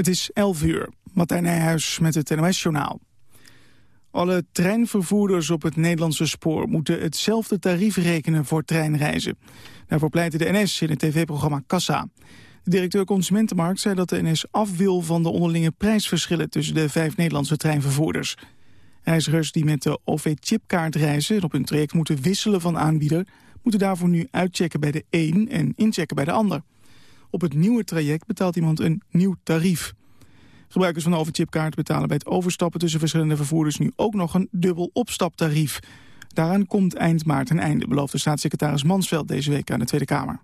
Het is 11 uur. Martijn Nijhuis met het NOS-journaal. Alle treinvervoerders op het Nederlandse spoor moeten hetzelfde tarief rekenen voor treinreizen. Daarvoor pleitte de NS in het tv-programma Kassa. De directeur Consumentenmarkt zei dat de NS af wil van de onderlinge prijsverschillen tussen de vijf Nederlandse treinvervoerders. Reizigers die met de OV-chipkaart reizen en op hun traject moeten wisselen van aanbieder, moeten daarvoor nu uitchecken bij de een en inchecken bij de ander. Op het nieuwe traject betaalt iemand een nieuw tarief. Gebruikers van de overchipkaart betalen bij het overstappen tussen verschillende vervoerders nu ook nog een dubbel opstaptarief. Daaraan komt eind maart een einde, beloofde staatssecretaris Mansveld deze week aan de Tweede Kamer.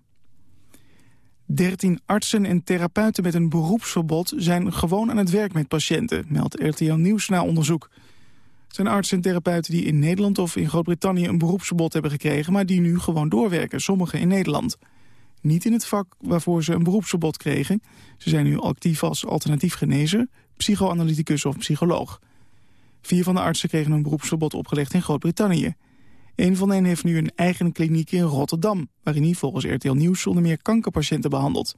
13 artsen en therapeuten met een beroepsverbod zijn gewoon aan het werk met patiënten, meldt RTL Nieuws na onderzoek. Het zijn artsen en therapeuten die in Nederland of in Groot-Brittannië een beroepsverbod hebben gekregen, maar die nu gewoon doorwerken, sommigen in Nederland niet in het vak waarvoor ze een beroepsverbod kregen. Ze zijn nu actief als alternatief genezer, psychoanalyticus of psycholoog. Vier van de artsen kregen een beroepsverbod opgelegd in Groot-Brittannië. Een van hen heeft nu een eigen kliniek in Rotterdam... waarin hij volgens RTL Nieuws onder meer kankerpatiënten behandelt.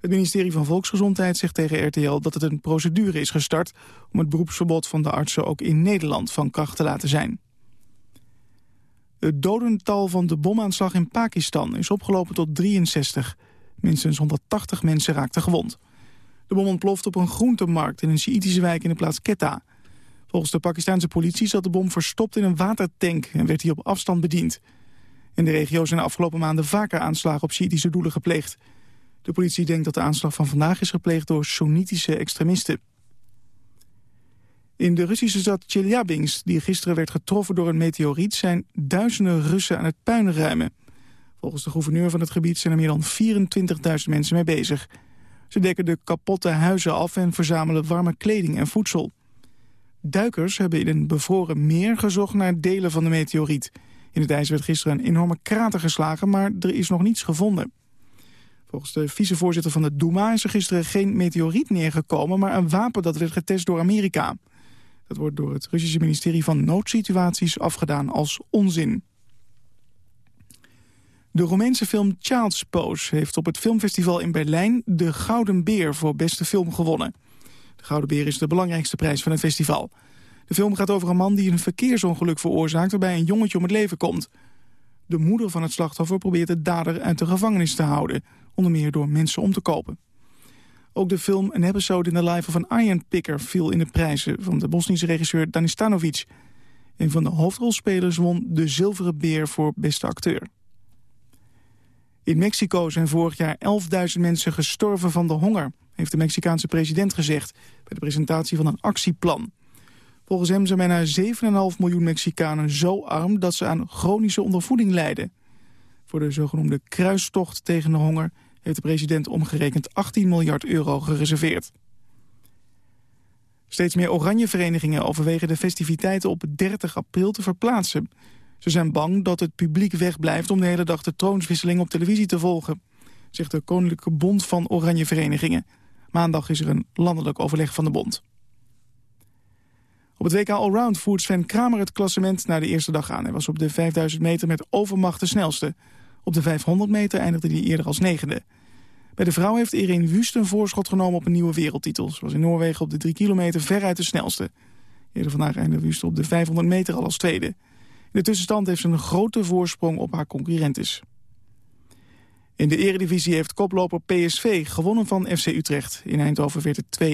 Het ministerie van Volksgezondheid zegt tegen RTL dat het een procedure is gestart... om het beroepsverbod van de artsen ook in Nederland van kracht te laten zijn. Het dodental van de bomaanslag in Pakistan is opgelopen tot 63. Minstens 180 mensen raakten gewond. De bom ontplofte op een groentemarkt in een Sjiitische wijk in de plaats Quetta. Volgens de Pakistanse politie zat de bom verstopt in een watertank en werd hij op afstand bediend. In de regio zijn de afgelopen maanden vaker aanslagen op Sjiitische doelen gepleegd. De politie denkt dat de aanslag van vandaag is gepleegd door Soenitische extremisten. In de Russische stad Chelyabinsk, die gisteren werd getroffen door een meteoriet... zijn duizenden Russen aan het puin ruimen. Volgens de gouverneur van het gebied zijn er meer dan 24.000 mensen mee bezig. Ze dekken de kapotte huizen af en verzamelen warme kleding en voedsel. Duikers hebben in een bevroren meer gezocht naar delen van de meteoriet. In het ijs werd gisteren een enorme krater geslagen, maar er is nog niets gevonden. Volgens de vicevoorzitter van de Duma is er gisteren geen meteoriet neergekomen... maar een wapen dat werd getest door Amerika. Dat wordt door het Russische ministerie van Noodsituaties afgedaan als onzin. De Roemeense film Child's Pose heeft op het filmfestival in Berlijn de Gouden Beer voor beste film gewonnen. De Gouden Beer is de belangrijkste prijs van het festival. De film gaat over een man die een verkeersongeluk veroorzaakt waarbij een jongetje om het leven komt. De moeder van het slachtoffer probeert de dader uit de gevangenis te houden, onder meer door mensen om te kopen. Ook de film An Episode in the Life of an Iron Picker viel in de prijzen van de Bosnische regisseur Danis Stanovic. Een van de hoofdrolspelers won de Zilveren Beer voor beste acteur. In Mexico zijn vorig jaar 11.000 mensen gestorven van de honger, heeft de Mexicaanse president gezegd bij de presentatie van een actieplan. Volgens hem zijn bijna 7,5 miljoen Mexicanen zo arm dat ze aan chronische ondervoeding lijden. Voor de zogenoemde kruistocht tegen de honger heeft de president omgerekend 18 miljard euro gereserveerd. Steeds meer oranje verenigingen overwegen de festiviteiten op 30 april te verplaatsen. Ze zijn bang dat het publiek wegblijft om de hele dag de troonswisseling op televisie te volgen, zegt de Koninklijke Bond van Oranje Verenigingen. Maandag is er een landelijk overleg van de bond. Op het WK Allround voert Sven Kramer het klassement naar de eerste dag aan. Hij was op de 5000 meter met overmacht de snelste. Op de 500 meter eindigde hij eerder als negende. Bij de vrouw heeft Irene Wust een voorschot genomen op een nieuwe wereldtitel. Ze was in Noorwegen op de 3 kilometer veruit de snelste. Eerder vandaag eindigde Wust op de 500 meter al als tweede. In de tussenstand heeft ze een grote voorsprong op haar concurrentes. In de eredivisie heeft koploper PSV gewonnen van FC Utrecht. In Eindhoven werd het 2-1.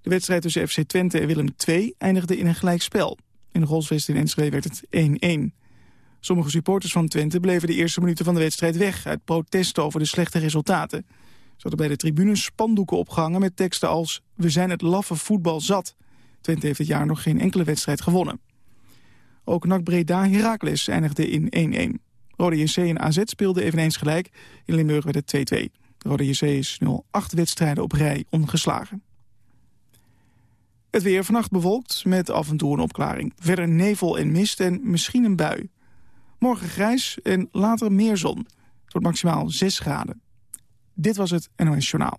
De wedstrijd tussen FC Twente en Willem II eindigde in een gelijkspel. In de Golsvest in Enschede werd het 1-1. Sommige supporters van Twente bleven de eerste minuten van de wedstrijd weg... uit protest over de slechte resultaten. Ze hadden bij de tribunes spandoeken opgehangen met teksten als... We zijn het laffe voetbal zat. Twente heeft dit jaar nog geen enkele wedstrijd gewonnen. Ook NAC Breda Heracles eindigde in 1-1. Rode JC en AZ speelden eveneens gelijk. In Limburg werd het 2-2. Rode JC is nu al acht wedstrijden op rij ongeslagen. Het weer vannacht bewolkt met af en toe een opklaring. Verder nevel en mist en misschien een bui. Morgen grijs en later meer zon. Het wordt maximaal 6 graden. Dit was het NOS Journaal.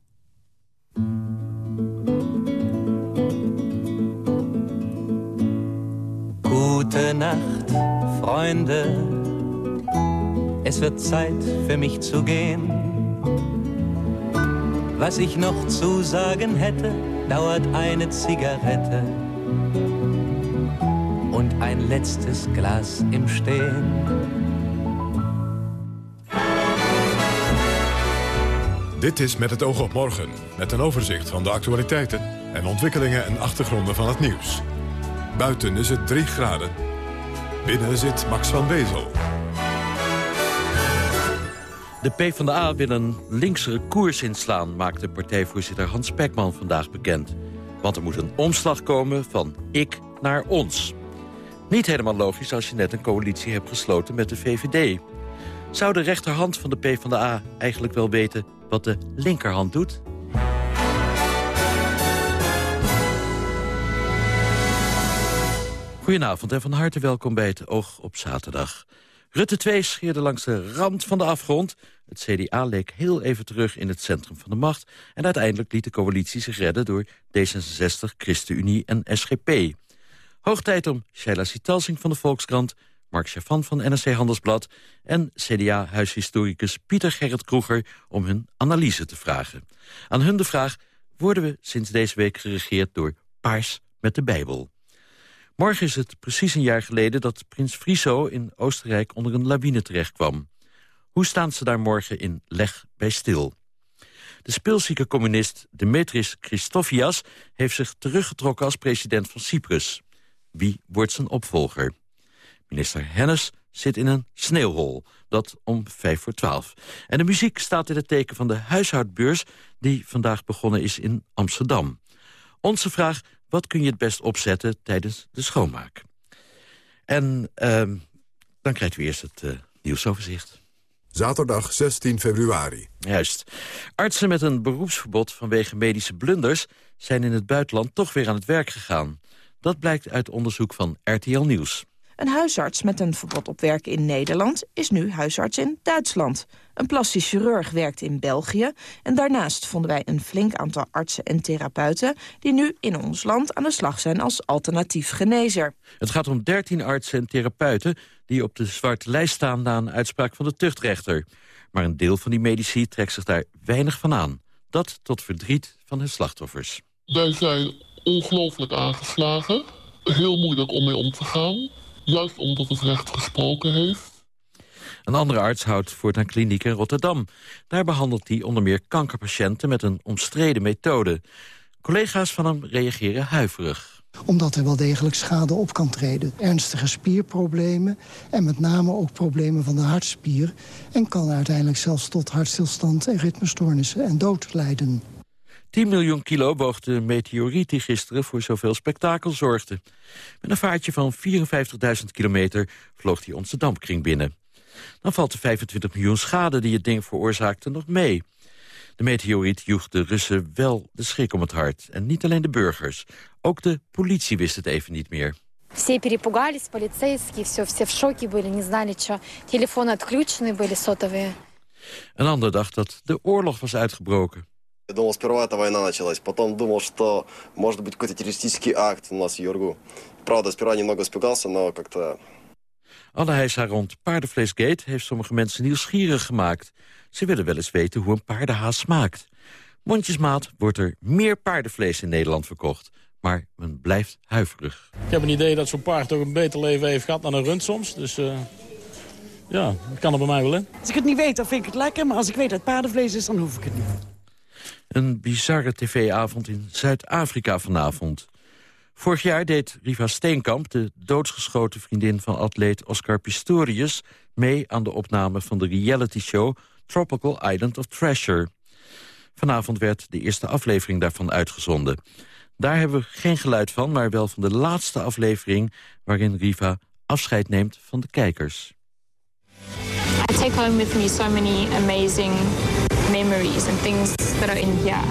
Gute Nacht, Freunde. Es wird Zeit für mich zu gehen. Was ich noch zu sagen hätte, dauert eine Zigarette und ein letztes Glas im Stehen. Dit is Met het oog op morgen, met een overzicht van de actualiteiten... en ontwikkelingen en achtergronden van het nieuws. Buiten is het 3 graden. Binnen zit Max van Wezel. De PvdA wil een linksere koers inslaan, maakte partijvoorzitter Hans Pekman vandaag bekend. Want er moet een omslag komen van ik naar ons. Niet helemaal logisch als je net een coalitie hebt gesloten met de VVD. Zou de rechterhand van de PvdA eigenlijk wel weten wat de linkerhand doet? Goedenavond en van harte welkom bij het Oog op Zaterdag. Rutte 2 scheerde langs de rand van de afgrond. Het CDA leek heel even terug in het centrum van de macht... en uiteindelijk liet de coalitie zich redden door D66, ChristenUnie en SGP. Hoog tijd om Sheila Sitalsing van de Volkskrant... Mark Chavan van NRC Handelsblad... en CDA-huishistoricus Pieter Gerrit Kroeger om hun analyse te vragen. Aan hun de vraag worden we sinds deze week geregeerd door Paars met de Bijbel. Morgen is het precies een jaar geleden dat prins Friso in Oostenrijk onder een lawine terechtkwam. Hoe staan ze daar morgen in Leg bij stil? De speelzieke communist Demetris Christofias heeft zich teruggetrokken als president van Cyprus. Wie wordt zijn opvolger? Minister Hennis zit in een sneeuwhol, dat om vijf voor twaalf. En de muziek staat in het teken van de huishoudbeurs... die vandaag begonnen is in Amsterdam. Onze vraag, wat kun je het best opzetten tijdens de schoonmaak? En uh, dan krijgt u eerst het uh, nieuwsoverzicht. Zaterdag 16 februari. Juist. Artsen met een beroepsverbod vanwege medische blunders... zijn in het buitenland toch weer aan het werk gegaan. Dat blijkt uit onderzoek van RTL Nieuws. Een huisarts met een verbod op werken in Nederland is nu huisarts in Duitsland. Een plastisch chirurg werkt in België. En daarnaast vonden wij een flink aantal artsen en therapeuten... die nu in ons land aan de slag zijn als alternatief genezer. Het gaat om 13 artsen en therapeuten... die op de zwarte lijst staan na een uitspraak van de tuchtrechter. Maar een deel van die medici trekt zich daar weinig van aan. Dat tot verdriet van hun slachtoffers. Wij zijn ongelooflijk aangeslagen. Heel moeilijk om mee om te gaan. Juist omdat het recht gesproken heeft. Een andere arts houdt voortaan kliniek in Rotterdam. Daar behandelt hij onder meer kankerpatiënten met een omstreden methode. Collega's van hem reageren huiverig omdat er wel degelijk schade op kan treden. Ernstige spierproblemen en met name ook problemen van de hartspier... en kan uiteindelijk zelfs tot hartstilstand en ritmestoornissen en dood leiden. 10 miljoen kilo woog de meteoriet die gisteren voor zoveel spektakel zorgde. Met een vaartje van 54.000 kilometer vloog hij onze dampkring binnen. Dan valt de 25 miljoen schade die het ding veroorzaakte nog mee. De meteoriet joeg de Russen wel de schrik om het hart. En niet alleen de burgers. Ook de politie wist het even niet meer. Все перепугались, полицейские, все, все в шоке были, не знали, что телефоны отключены были, сотовые. Een ander dacht dat de oorlog was uitgebroken. Я думал, сперва эта война началась. Потом думал, что может быть какой-то террористический акт у нас в Юргу. Правда, сперва немного испугался, но как-то... Alle heisa rond Paardenvleesgate heeft sommige mensen nieuwsgierig gemaakt. Ze willen wel eens weten hoe een paardenhaas smaakt. Mondjesmaat wordt er meer paardenvlees in Nederland verkocht. Maar men blijft huiverig. Ik heb een idee dat zo'n paard toch een beter leven heeft gehad dan een rund soms. Dus uh, ja, dat kan er bij mij wel in. Als ik het niet weet, dan vind ik het lekker. Maar als ik weet dat het paardenvlees is, dan hoef ik het niet. Een bizarre tv-avond in Zuid-Afrika vanavond. Vorig jaar deed Riva Steenkamp, de doodsgeschoten vriendin van atleet Oscar Pistorius... mee aan de opname van de reality-show Tropical Island of Treasure. Vanavond werd de eerste aflevering daarvan uitgezonden. Daar hebben we geen geluid van, maar wel van de laatste aflevering... waarin Riva afscheid neemt van de kijkers. I take home with me so many amazing memories and things that are in here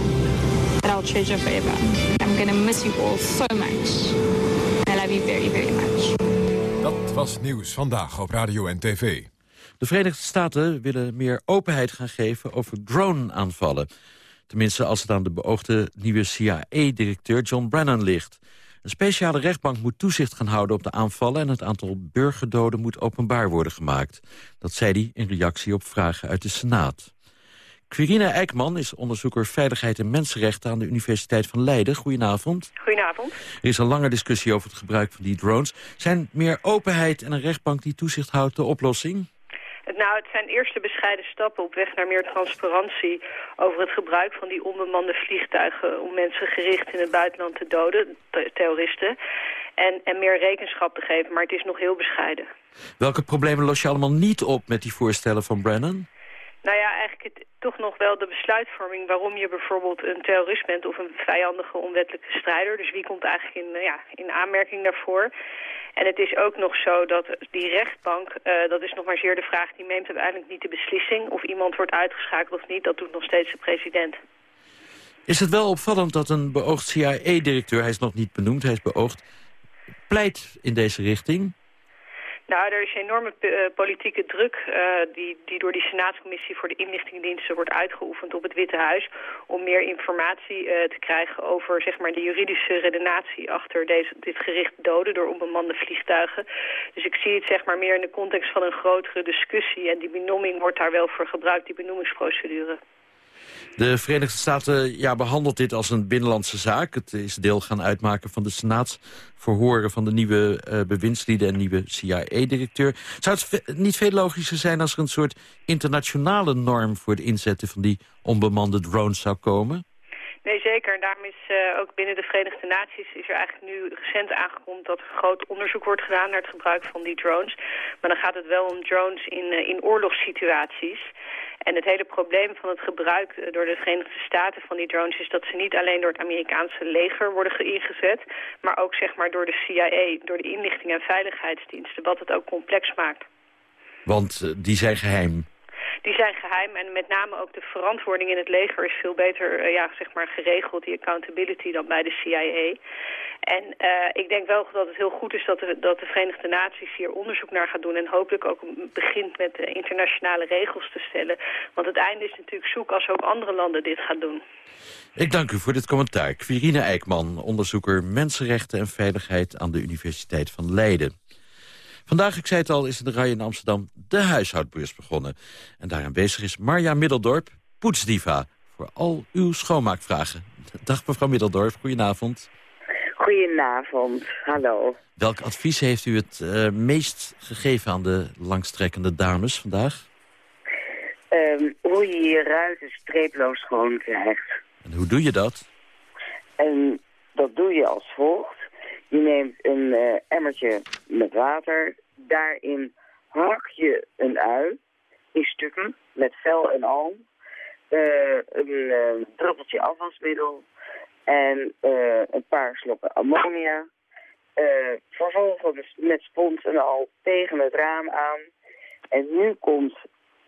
that I'll treasure forever. I'm gonna miss you all so much. I love you very, very much. Dat was Nieuws Vandaag op Radio en TV. De Verenigde Staten willen meer openheid gaan geven over drone-aanvallen. Tenminste als het aan de beoogde nieuwe CIA-directeur John Brennan ligt. Een speciale rechtbank moet toezicht gaan houden op de aanvallen... en het aantal burgerdoden moet openbaar worden gemaakt. Dat zei hij in reactie op vragen uit de Senaat. Quirine Eijkman is onderzoeker Veiligheid en Mensenrechten... aan de Universiteit van Leiden. Goedenavond. Goedenavond. Er is een lange discussie over het gebruik van die drones. Zijn meer openheid en een rechtbank die toezicht houdt de oplossing? Nou, het zijn eerste bescheiden stappen op weg naar meer transparantie over het gebruik van die onbemande vliegtuigen om mensen gericht in het buitenland te doden, terroristen, en, en meer rekenschap te geven, maar het is nog heel bescheiden. Welke problemen los je allemaal niet op met die voorstellen van Brennan? Nou ja, eigenlijk het, toch nog wel de besluitvorming waarom je bijvoorbeeld een terrorist bent of een vijandige onwettelijke strijder. Dus wie komt eigenlijk in, ja, in aanmerking daarvoor? En het is ook nog zo dat die rechtbank, uh, dat is nog maar zeer de vraag, die neemt uiteindelijk niet de beslissing of iemand wordt uitgeschakeld of niet. Dat doet nog steeds de president. Is het wel opvallend dat een beoogd CIA-directeur, hij is nog niet benoemd, hij is beoogd, pleit in deze richting? Nou, er is enorme uh, politieke druk uh, die, die door die Senaatscommissie voor de inlichtingendiensten wordt uitgeoefend op het Witte Huis om meer informatie uh, te krijgen over zeg maar, de juridische redenatie achter deze, dit gericht doden door onbemande vliegtuigen. Dus ik zie het zeg maar, meer in de context van een grotere discussie en die benoeming wordt daar wel voor gebruikt, die benoemingsprocedure. De Verenigde Staten ja, behandelt dit als een binnenlandse zaak. Het is deel gaan uitmaken van de senaatsverhoren van de nieuwe uh, bewindslieden en nieuwe CIA-directeur. Zou het niet veel logischer zijn als er een soort internationale norm voor het inzetten van die onbemande drones zou komen? Nee, zeker. Daarom is uh, ook binnen de Verenigde Naties is er eigenlijk nu recent aangekondigd dat er groot onderzoek wordt gedaan naar het gebruik van die drones. Maar dan gaat het wel om drones in, uh, in oorlogssituaties. En het hele probleem van het gebruik uh, door de Verenigde Staten van die drones is dat ze niet alleen door het Amerikaanse leger worden ingezet, maar ook zeg maar door de CIA, door de inlichting en veiligheidsdiensten, wat het ook complex maakt. Want die zijn geheim die zijn geheim. En met name ook de verantwoording in het leger is veel beter uh, ja, zeg maar geregeld, die accountability, dan bij de CIA. En uh, ik denk wel dat het heel goed is dat de, dat de Verenigde Naties hier onderzoek naar gaat doen. En hopelijk ook begint met internationale regels te stellen. Want het einde is natuurlijk zoek als ook andere landen dit gaan doen. Ik dank u voor dit commentaar. Quirine Eijkman, onderzoeker Mensenrechten en Veiligheid aan de Universiteit van Leiden. Vandaag, ik zei het al, is in de rij in Amsterdam de huishoudbeurs begonnen. En daar aanwezig is Marja Middeldorp, poetsdiva, voor al uw schoonmaakvragen. Dag mevrouw Middeldorp, goedenavond. Goedenavond, hallo. Welk advies heeft u het uh, meest gegeven aan de langstrekkende dames vandaag? Um, hoe je je ruiten streeploos schoon krijgt. En hoe doe je dat? En dat doe je als volgt. Je neemt een uh, emmertje met water. Daarin hak je een ui in stukken met vel en al. Uh, een uh, druppeltje afwasmiddel en een paar slokken ammonia. vervolgens met spons en al tegen het raam aan. En nu komt,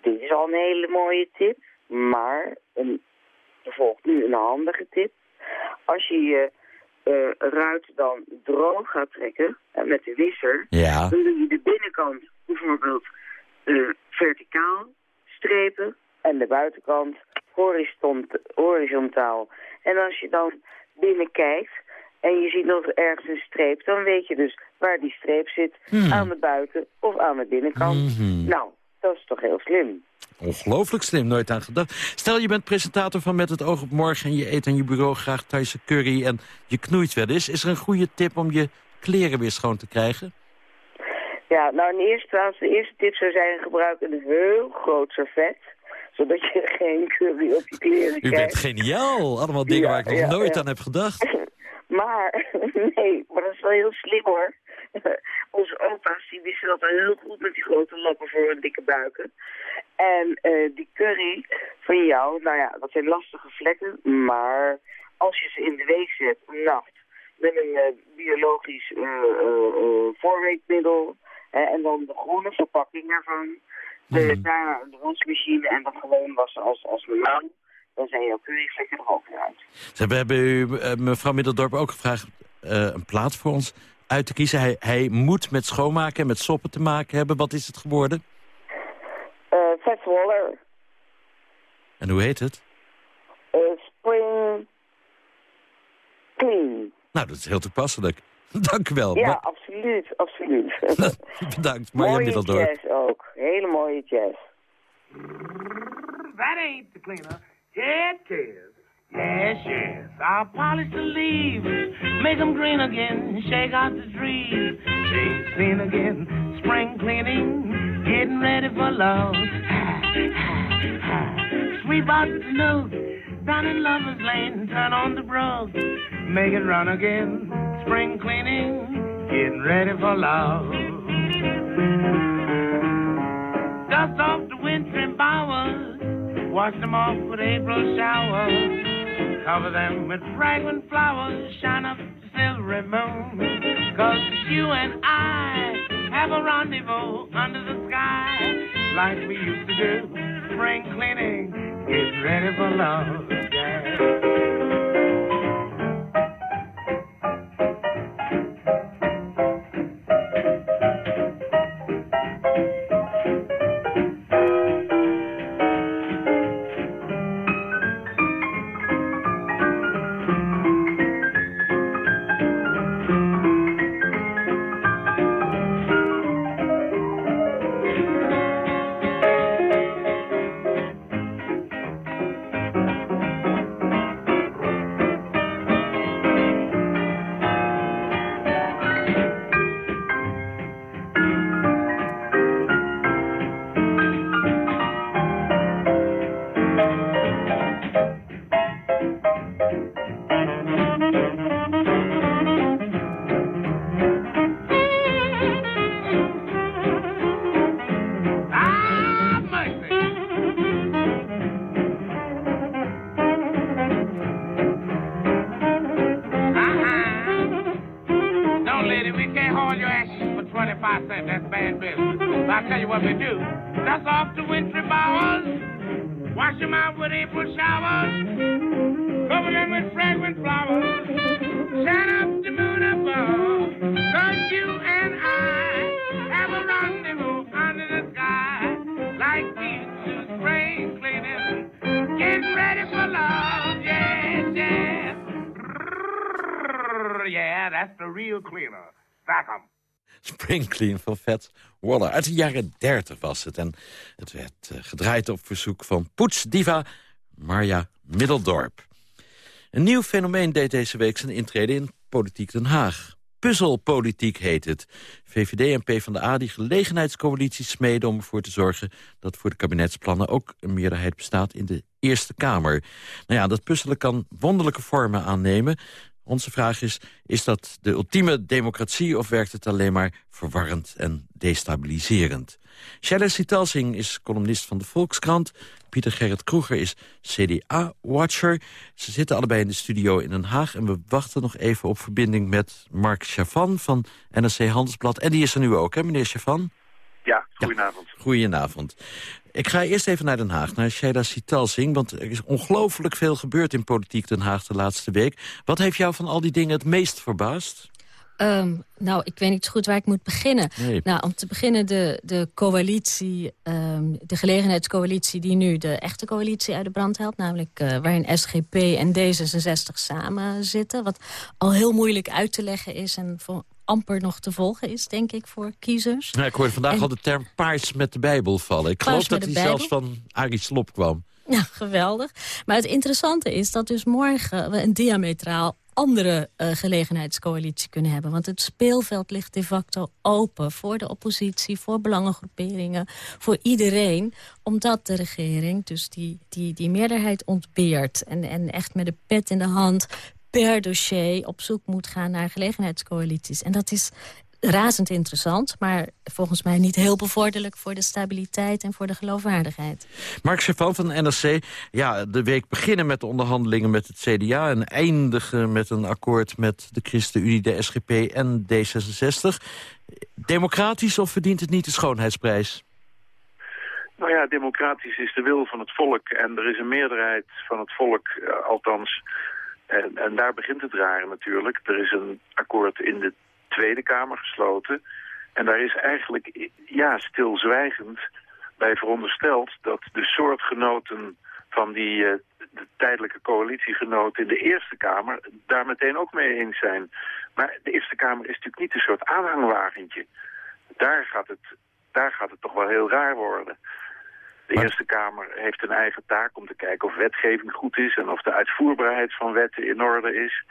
dit is al een hele mooie tip, maar een, er volgt nu een handige tip. Als je je uh, ruit dan droog gaat trekken uh, met de wisser, ja. dan doe je de binnenkant bijvoorbeeld uh, verticaal strepen en de buitenkant horizontaal. En als je dan binnen kijkt en je ziet nog ergens een streep, dan weet je dus waar die streep zit, hmm. aan de buiten- of aan de binnenkant. Mm -hmm. Nou, dat is toch heel slim. Ongelooflijk slim, nooit aan gedacht. Stel, je bent presentator van Met het oog op morgen... en je eet aan je bureau graag Thaise curry en je knoeit wel eens. Is er een goede tip om je kleren weer schoon te krijgen? Ja, nou in eerste plaats, de eerste tip zou zijn... gebruik een heel groot servet zodat je geen curry op je kleren krijgt. U bent geniaal. Allemaal dingen ja, waar ik nog ja, nooit ja. aan heb gedacht. maar, nee, maar dat is wel heel slim hoor. Onze opa's die wisten dat heel goed met die grote lappen voor hun dikke buiken. En uh, die curry van jou, nou ja, dat zijn lastige vlekken. Maar als je ze in de week zet, een nacht, met een uh, biologisch uh, voorweekmiddel... en dan de groene verpakking ervan... De, daarna de wasmachine en dat gewoon wassen als, als normaal. Dan zijn jouw curryvlekken er ook weer uit. Ze hebben, u, mevrouw Middeldorp ook gevraagd uh, een plaat voor ons uit te kiezen. Hij, hij moet met schoonmaken en met soppen te maken hebben. Wat is het geworden? Uh, Fats Waller. En hoe heet het? Uh, spring Clean. Nou, dat is heel toepasselijk. Dank u wel. Ja, maar... absoluut, absoluut. Bedankt, Marja mooie Middeldorp. jazz ook. Hele mooie jazz. that ain't the cleaner. Yeah, it is. Yes, yes. I'll polish the leaves, make 'em green again, shake out the trees, change clean again, spring cleaning, getting ready for love. Sweep out the note, down in Lover's Lane, turn on the brook, make it run again, spring cleaning, getting ready for love. Dust off the wintry bowers, wash them off with April showers. Cover them with fragrant flowers, shine up the silvery moon. Cause you and I have a rendezvous under the sky, like we used to do. Spring cleaning, get ready for love. I'll tell you what we do. Dust off the wintry bowers. Wash them out with April showers. Cover them with fragrant flowers. Shine up the moon above. Cause you and I have a rendezvous under the sky. Like these two spring cleaning. Get ready for love. Yes, yes. Yeah, that's the real cleaner. Stack 'em. Spring Clean van Fat Waller. Uit de jaren 30 was het. En het werd eh, gedraaid op verzoek van poetsdiva Marja Middeldorp. Een nieuw fenomeen deed deze week zijn intrede in Politiek Den Haag. Puzzelpolitiek heet het. VVD en PvdA die gelegenheidscoalities smeden om ervoor te zorgen... dat voor de kabinetsplannen ook een meerderheid bestaat in de Eerste Kamer. Nou ja, dat puzzelen kan wonderlijke vormen aannemen. Onze vraag is, is dat de ultieme democratie... of werkt het alleen maar verwarrend en destabiliserend? Shella Sitalsing is columnist van de Volkskrant. Pieter Gerrit Kroeger is CDA-watcher. Ze zitten allebei in de studio in Den Haag... en we wachten nog even op verbinding met Mark Chavan van NRC Handelsblad. En die is er nu ook, hè, meneer Chavan? Ja, goedenavond. Goedenavond. Ik ga eerst even naar Den Haag, naar Sheila Sitalsing... want er is ongelooflijk veel gebeurd in politiek Den Haag de laatste week. Wat heeft jou van al die dingen het meest verbaasd? Ehm, nou, ik weet niet zo goed waar ik moet beginnen. Nee. Nou, om te beginnen de, de coalitie, ehm, de gelegenheidscoalitie... die nu de echte coalitie uit de brand helpt. Namelijk eh, waarin SGP en D66 samen zitten. Wat al heel moeilijk uit te leggen is... en voor amper nog te volgen is, denk ik, voor kiezers. Ja, ik hoorde vandaag En- al de term paars met de Bijbel vallen. Ik Paars geloof dat de zelfs van Arie Slop kwam. Ja, geweldig. Maar het interessante is dat dus morgen we een diametraal andere eh, gelegenheidscoalitie kunnen hebben. Want het speelveld ligt de facto open voor de oppositie, voor belangengroeperingen, voor iedereen. Omdat de regering dus die, die, die meerderheid ontbeert. En, en echt met de pet in de hand per dossier op zoek moet gaan naar gelegenheidscoalities. En dat is razend interessant, maar volgens mij niet heel bevorderlijk voor de stabiliteit en voor de geloofwaardigheid. Mark Chavan van NRC, ja, de week beginnen met de onderhandelingen met het CDA... en eindigen met een akkoord met de ChristenUnie, de SGP en D66. Democratisch of verdient het niet de schoonheidsprijs? Nou ja, democratisch is de wil van het volk en er is een meerderheid van het volk, eh, althans. En, en daar begint het rare natuurlijk. Er is een akkoord in de Tweede Kamer gesloten. En daar is eigenlijk, ja, stilzwijgend bij verondersteld dat de soortgenoten van die eh, de tijdelijke coalitiegenoten in de Eerste Kamer daar meteen ook mee eens zijn. Maar de Eerste Kamer is natuurlijk niet een soort aanhangwagentje. Daar gaat het, daar gaat het toch wel heel raar worden. De Eerste Kamer heeft een eigen taak om te kijken of wetgeving goed is... en of de uitvoerbaarheid van wetten in orde is.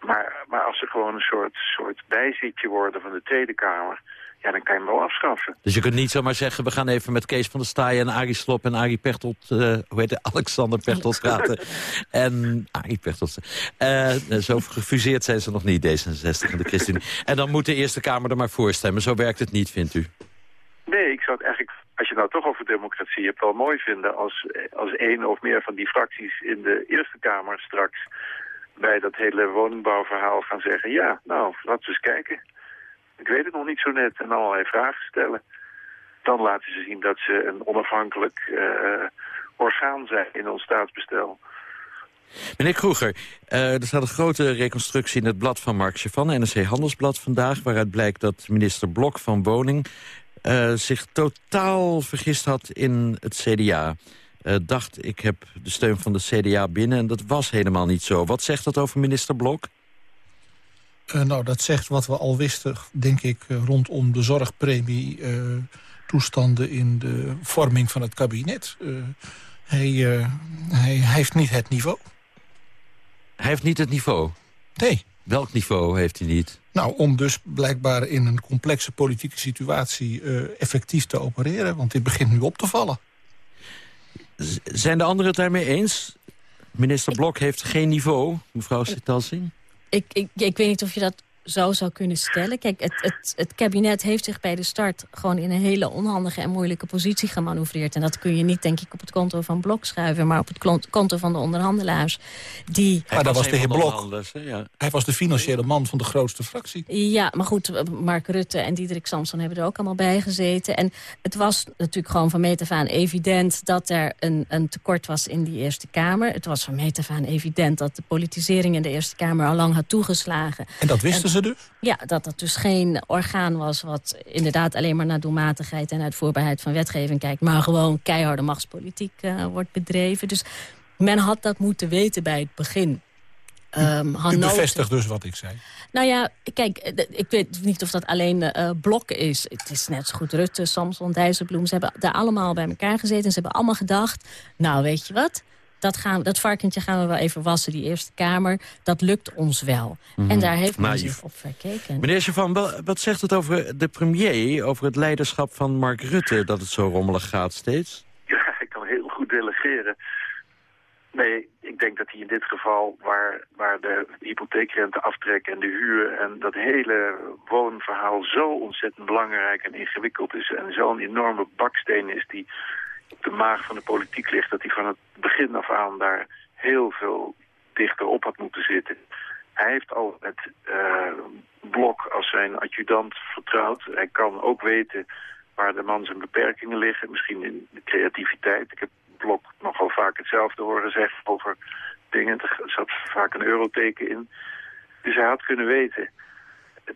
Maar, maar als ze gewoon een soort, soort bijzitje worden van de Tweede Kamer... ja, dan kan je hem wel afschaffen. Dus je kunt niet zomaar zeggen, we gaan even met Kees van der Staaien... en Arie Slop en Arie Pechtold, eh, hoe heet het, Alexander Pechtold praten. en Arie Pechtold. eh, zo gefuseerd zijn ze nog niet, D66 en de ChristenUnie. En dan moet de Eerste Kamer er maar voor stemmen. Zo werkt het niet, vindt u? Nee, ik zou het eigenlijk, als je nou toch over democratie hebt, wel mooi vinden als, als één of meer van die fracties in de Eerste Kamer straks bij dat hele woningbouwverhaal gaan zeggen, ja, nou, laten we eens kijken. Ik weet het nog niet zo net en allerlei vragen stellen. Dan laten ze zien dat ze een onafhankelijk eh, orgaan zijn in ons staatsbestel. Meneer Kroeger, eh, er staat een grote reconstructie in het blad van Mark van NRC Handelsblad vandaag... waaruit blijkt dat minister Blok van Woning eh, zich totaal vergist had in het CDA. Eh, dacht, ik heb de steun van de CDA binnen en dat was helemaal niet zo. Wat zegt dat over minister Blok? Eh, nou, dat zegt wat we al wisten, denk ik, rondom de zorgpremie... toestanden in de vorming van het kabinet. Hij, hij, hij heeft niet het niveau. Hij heeft niet het niveau? Nee. Welk niveau heeft hij niet? Nou, om dus blijkbaar in een complexe politieke situatie eh, effectief te opereren. Want dit begint nu op te vallen. Z- zijn de anderen het daarmee eens? Minister Blok heeft geen niveau, mevrouw Sitalsing? Ik, ik, ik weet niet of je dat zo zou kunnen stellen. Kijk, het, het, het kabinet heeft zich bij de start gewoon in een hele onhandige en moeilijke positie gemanoeuvreerd. En dat kun je niet, denk ik, op het konto van Blok schuiven, maar op het konto van de onderhandelaars. Die... Maar dat was de heer Blok. ja. Hij was de financiële man van de grootste fractie. Ja, maar goed, Mark Rutte en Diederik Samson hebben er ook allemaal bij gezeten. En het was natuurlijk gewoon van meet af aan evident... dat er een, een tekort was in die Eerste Kamer. Het was van meet af aan evident dat de politisering in de Eerste Kamer... al lang had toegeslagen. En dat wisten ze dus? Ja, dat dat dus geen orgaan was... wat inderdaad alleen maar naar doelmatigheid en uitvoerbaarheid van wetgeving kijkt... maar gewoon keiharde machtspolitiek eh, wordt bedreven. Dus men had dat moeten weten bij het begin. Ehm U Hannover- bevestigt dus wat ik zei. nou ja, kijk, eh, ik weet niet of dat alleen eh Blok is. Het is net zo goed Rutte, Samson, Dijsselbloem. Ze hebben daar allemaal bij elkaar gezeten. En ze hebben allemaal gedacht, nou weet je wat... Dat, gaan, dat varkentje gaan we wel even wassen, die Eerste Kamer. Dat lukt ons wel. Mhm. En daar heeft men Naïef. zich op verkeken. Meneer Chavan, wat zegt het over de premier... over het leiderschap van Mark Rutte, dat het zo rommelig gaat steeds? Ja, ik kan heel goed delegeren. Nee, ik denk dat hij in dit geval, waar, waar de hypotheekrente aftrek en de huur... en dat hele woonverhaal zo ontzettend belangrijk en ingewikkeld is... en zo'n enorme baksteen is die de maag van de politiek ligt... dat hij van het begin af aan daar heel veel dichter op had moeten zitten. Hij heeft al het eh, blok als zijn adjudant vertrouwd. Hij kan ook weten waar de man zijn beperkingen liggen. Misschien in de creativiteit. Ik heb Blok nogal vaak hetzelfde horen zeggen over dingen. Er zat vaak een euroteken in. Dus hij had kunnen weten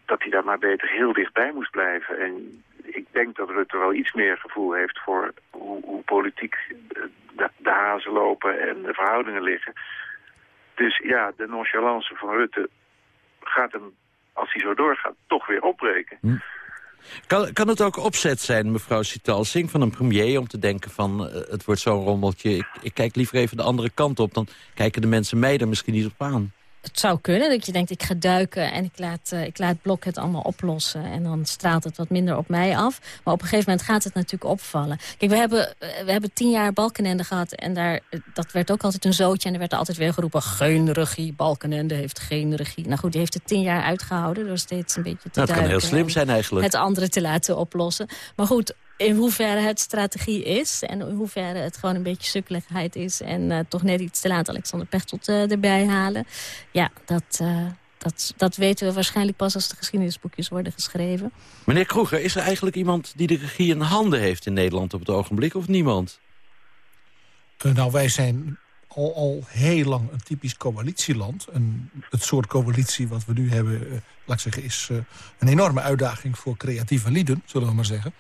dat hij daar maar beter heel dichtbij moest blijven. En ik denk dat Rutte wel iets meer gevoel heeft voor hoe, hoe politiek de, de hazen lopen en de verhoudingen liggen. Dus ja, de nonchalance van Rutte gaat hem, als hij zo doorgaat, toch weer opbreken. Kan, kan het ook opzet zijn, mevrouw Sitalsing, van een premier... om te denken van, eh, het wordt zo'n rommeltje... Ik, ik kijk liever even de andere kant op... dan kijken de mensen mij er misschien niet op aan. Het zou kunnen dat je denkt, ik ga duiken en ik laat, eh, ik laat Blok het allemaal oplossen. En dan straalt het wat minder op mij af. Maar op een gegeven moment gaat het natuurlijk opvallen. Kijk, we hebben, eh, we hebben tien jaar Balkenende gehad. En daar, eh, dat werd ook altijd een zootje. En er werd altijd weer geroepen, geen regie. Balkenende heeft geen regie. Nou goed, die heeft het tien jaar uitgehouden. Door steeds een beetje te Nou, het kan heel slim zijn eigenlijk. Het andere te laten oplossen. Maar goed, in hoeverre het strategie is... en in hoeverre het gewoon een beetje sukkeligheid is... en eh, toch net iets te laat Alexander Pechtold eh, erbij halen... ja, dat, eh, dat, dat weten we waarschijnlijk pas als de geschiedenisboekjes worden geschreven. Meneer Kroeger, is er eigenlijk iemand die de regie in handen heeft in Nederland op het ogenblik... of niemand? Nou, wij zijn al, al heel lang een typisch coalitieland. En het soort coalitie wat we nu hebben, laat ik zeggen, is eh, een enorme uitdaging voor creatieve lieden, zullen we maar zeggen.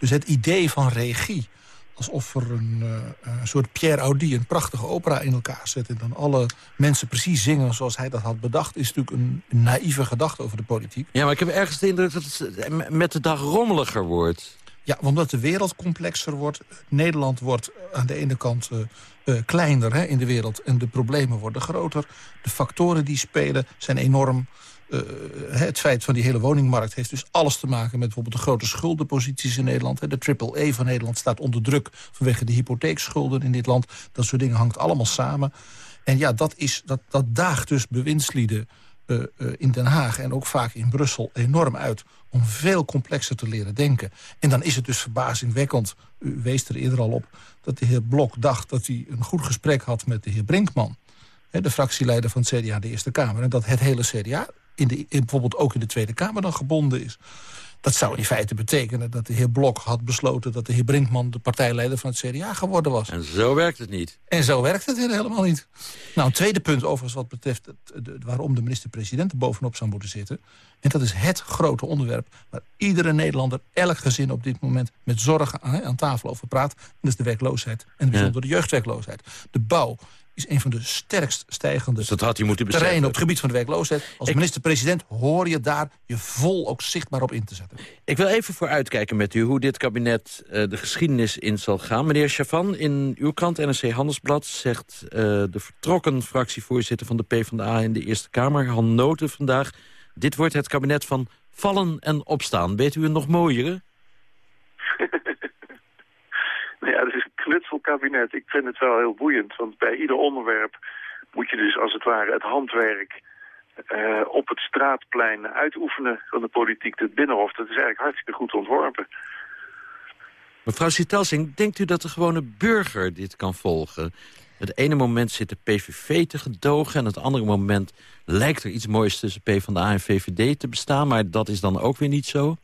Dus het idee van regie, alsof er een eh, een soort Pierre Audi een prachtige opera in elkaar zet... en dan alle mensen precies zingen zoals hij dat had bedacht... is natuurlijk een, naïeve gedachte over de politiek. Ja, maar ik heb ergens de indruk dat het eh, met de dag rommeliger wordt. Ja, omdat de wereld complexer wordt. Nederland wordt aan de ene kant uh, kleiner hè, in de wereld... en de problemen worden groter. De factoren die spelen zijn enorm. Uh, het feit van die hele woningmarkt heeft dus alles te maken... met bijvoorbeeld de grote schuldenposities in Nederland. De triple-E van Nederland staat onder druk vanwege de hypotheekschulden in dit land. Dat soort dingen hangt allemaal samen. En ja, dat, is, dat, dat daagt dus bewindslieden uh, in Den Haag en ook vaak in Brussel enorm uit om veel complexer te leren denken. En dan is het dus verbazingwekkend, u wees er eerder al op... dat de heer Blok dacht dat hij een goed gesprek had met de heer Brinkman... De fractieleider van het CDA de Eerste Kamer... en dat het hele CDA in de, in, bijvoorbeeld ook in de Tweede Kamer dan gebonden is. Dat zou in feite betekenen dat de heer Blok had besloten... dat de heer Brinkman de partijleider van het CDA geworden was. En zo werkt het niet. En zo werkt het helemaal niet. Nou, een tweede punt overigens wat betreft het, de, waarom de minister-president er bovenop zou moeten zitten. En dat is het grote onderwerp waar iedere Nederlander, elk gezin op dit moment... met zorgen aan, aan tafel over praat. En dat is de werkloosheid en bijzonder ja. de jeugdwerkloosheid. De bouw is een van de sterkst stijgende dus dat had hij moeten terreinen op het gebied van de werkloosheid. Als minister-president hoor je daar je vol ook zichtbaar op in te zetten. Ik wil even vooruitkijken met u hoe dit kabinet uh, de geschiedenis in zal gaan. Meneer Chavan, in uw krant NRC Handelsblad zegt uh, de vertrokken fractievoorzitter van de PvdA in de Eerste Kamer, Han Noten vandaag, dit wordt het kabinet van vallen en opstaan. Weet u een nog mooiere? nou ja, dat is knutselkabinet. Ik vind het wel heel boeiend, want bij ieder onderwerp moet je dus als het ware het handwerk uh, op het straatplein uitoefenen van de politiek. Het Binnenhof, dat is eigenlijk hartstikke goed ontworpen. Mevrouw Sitelsing, denkt u dat de gewone burger dit kan volgen? Het ene moment zit de PVV te gedogen... en het andere moment lijkt er iets moois tussen PvdA en VVD te bestaan... maar dat is dan ook weer niet zo?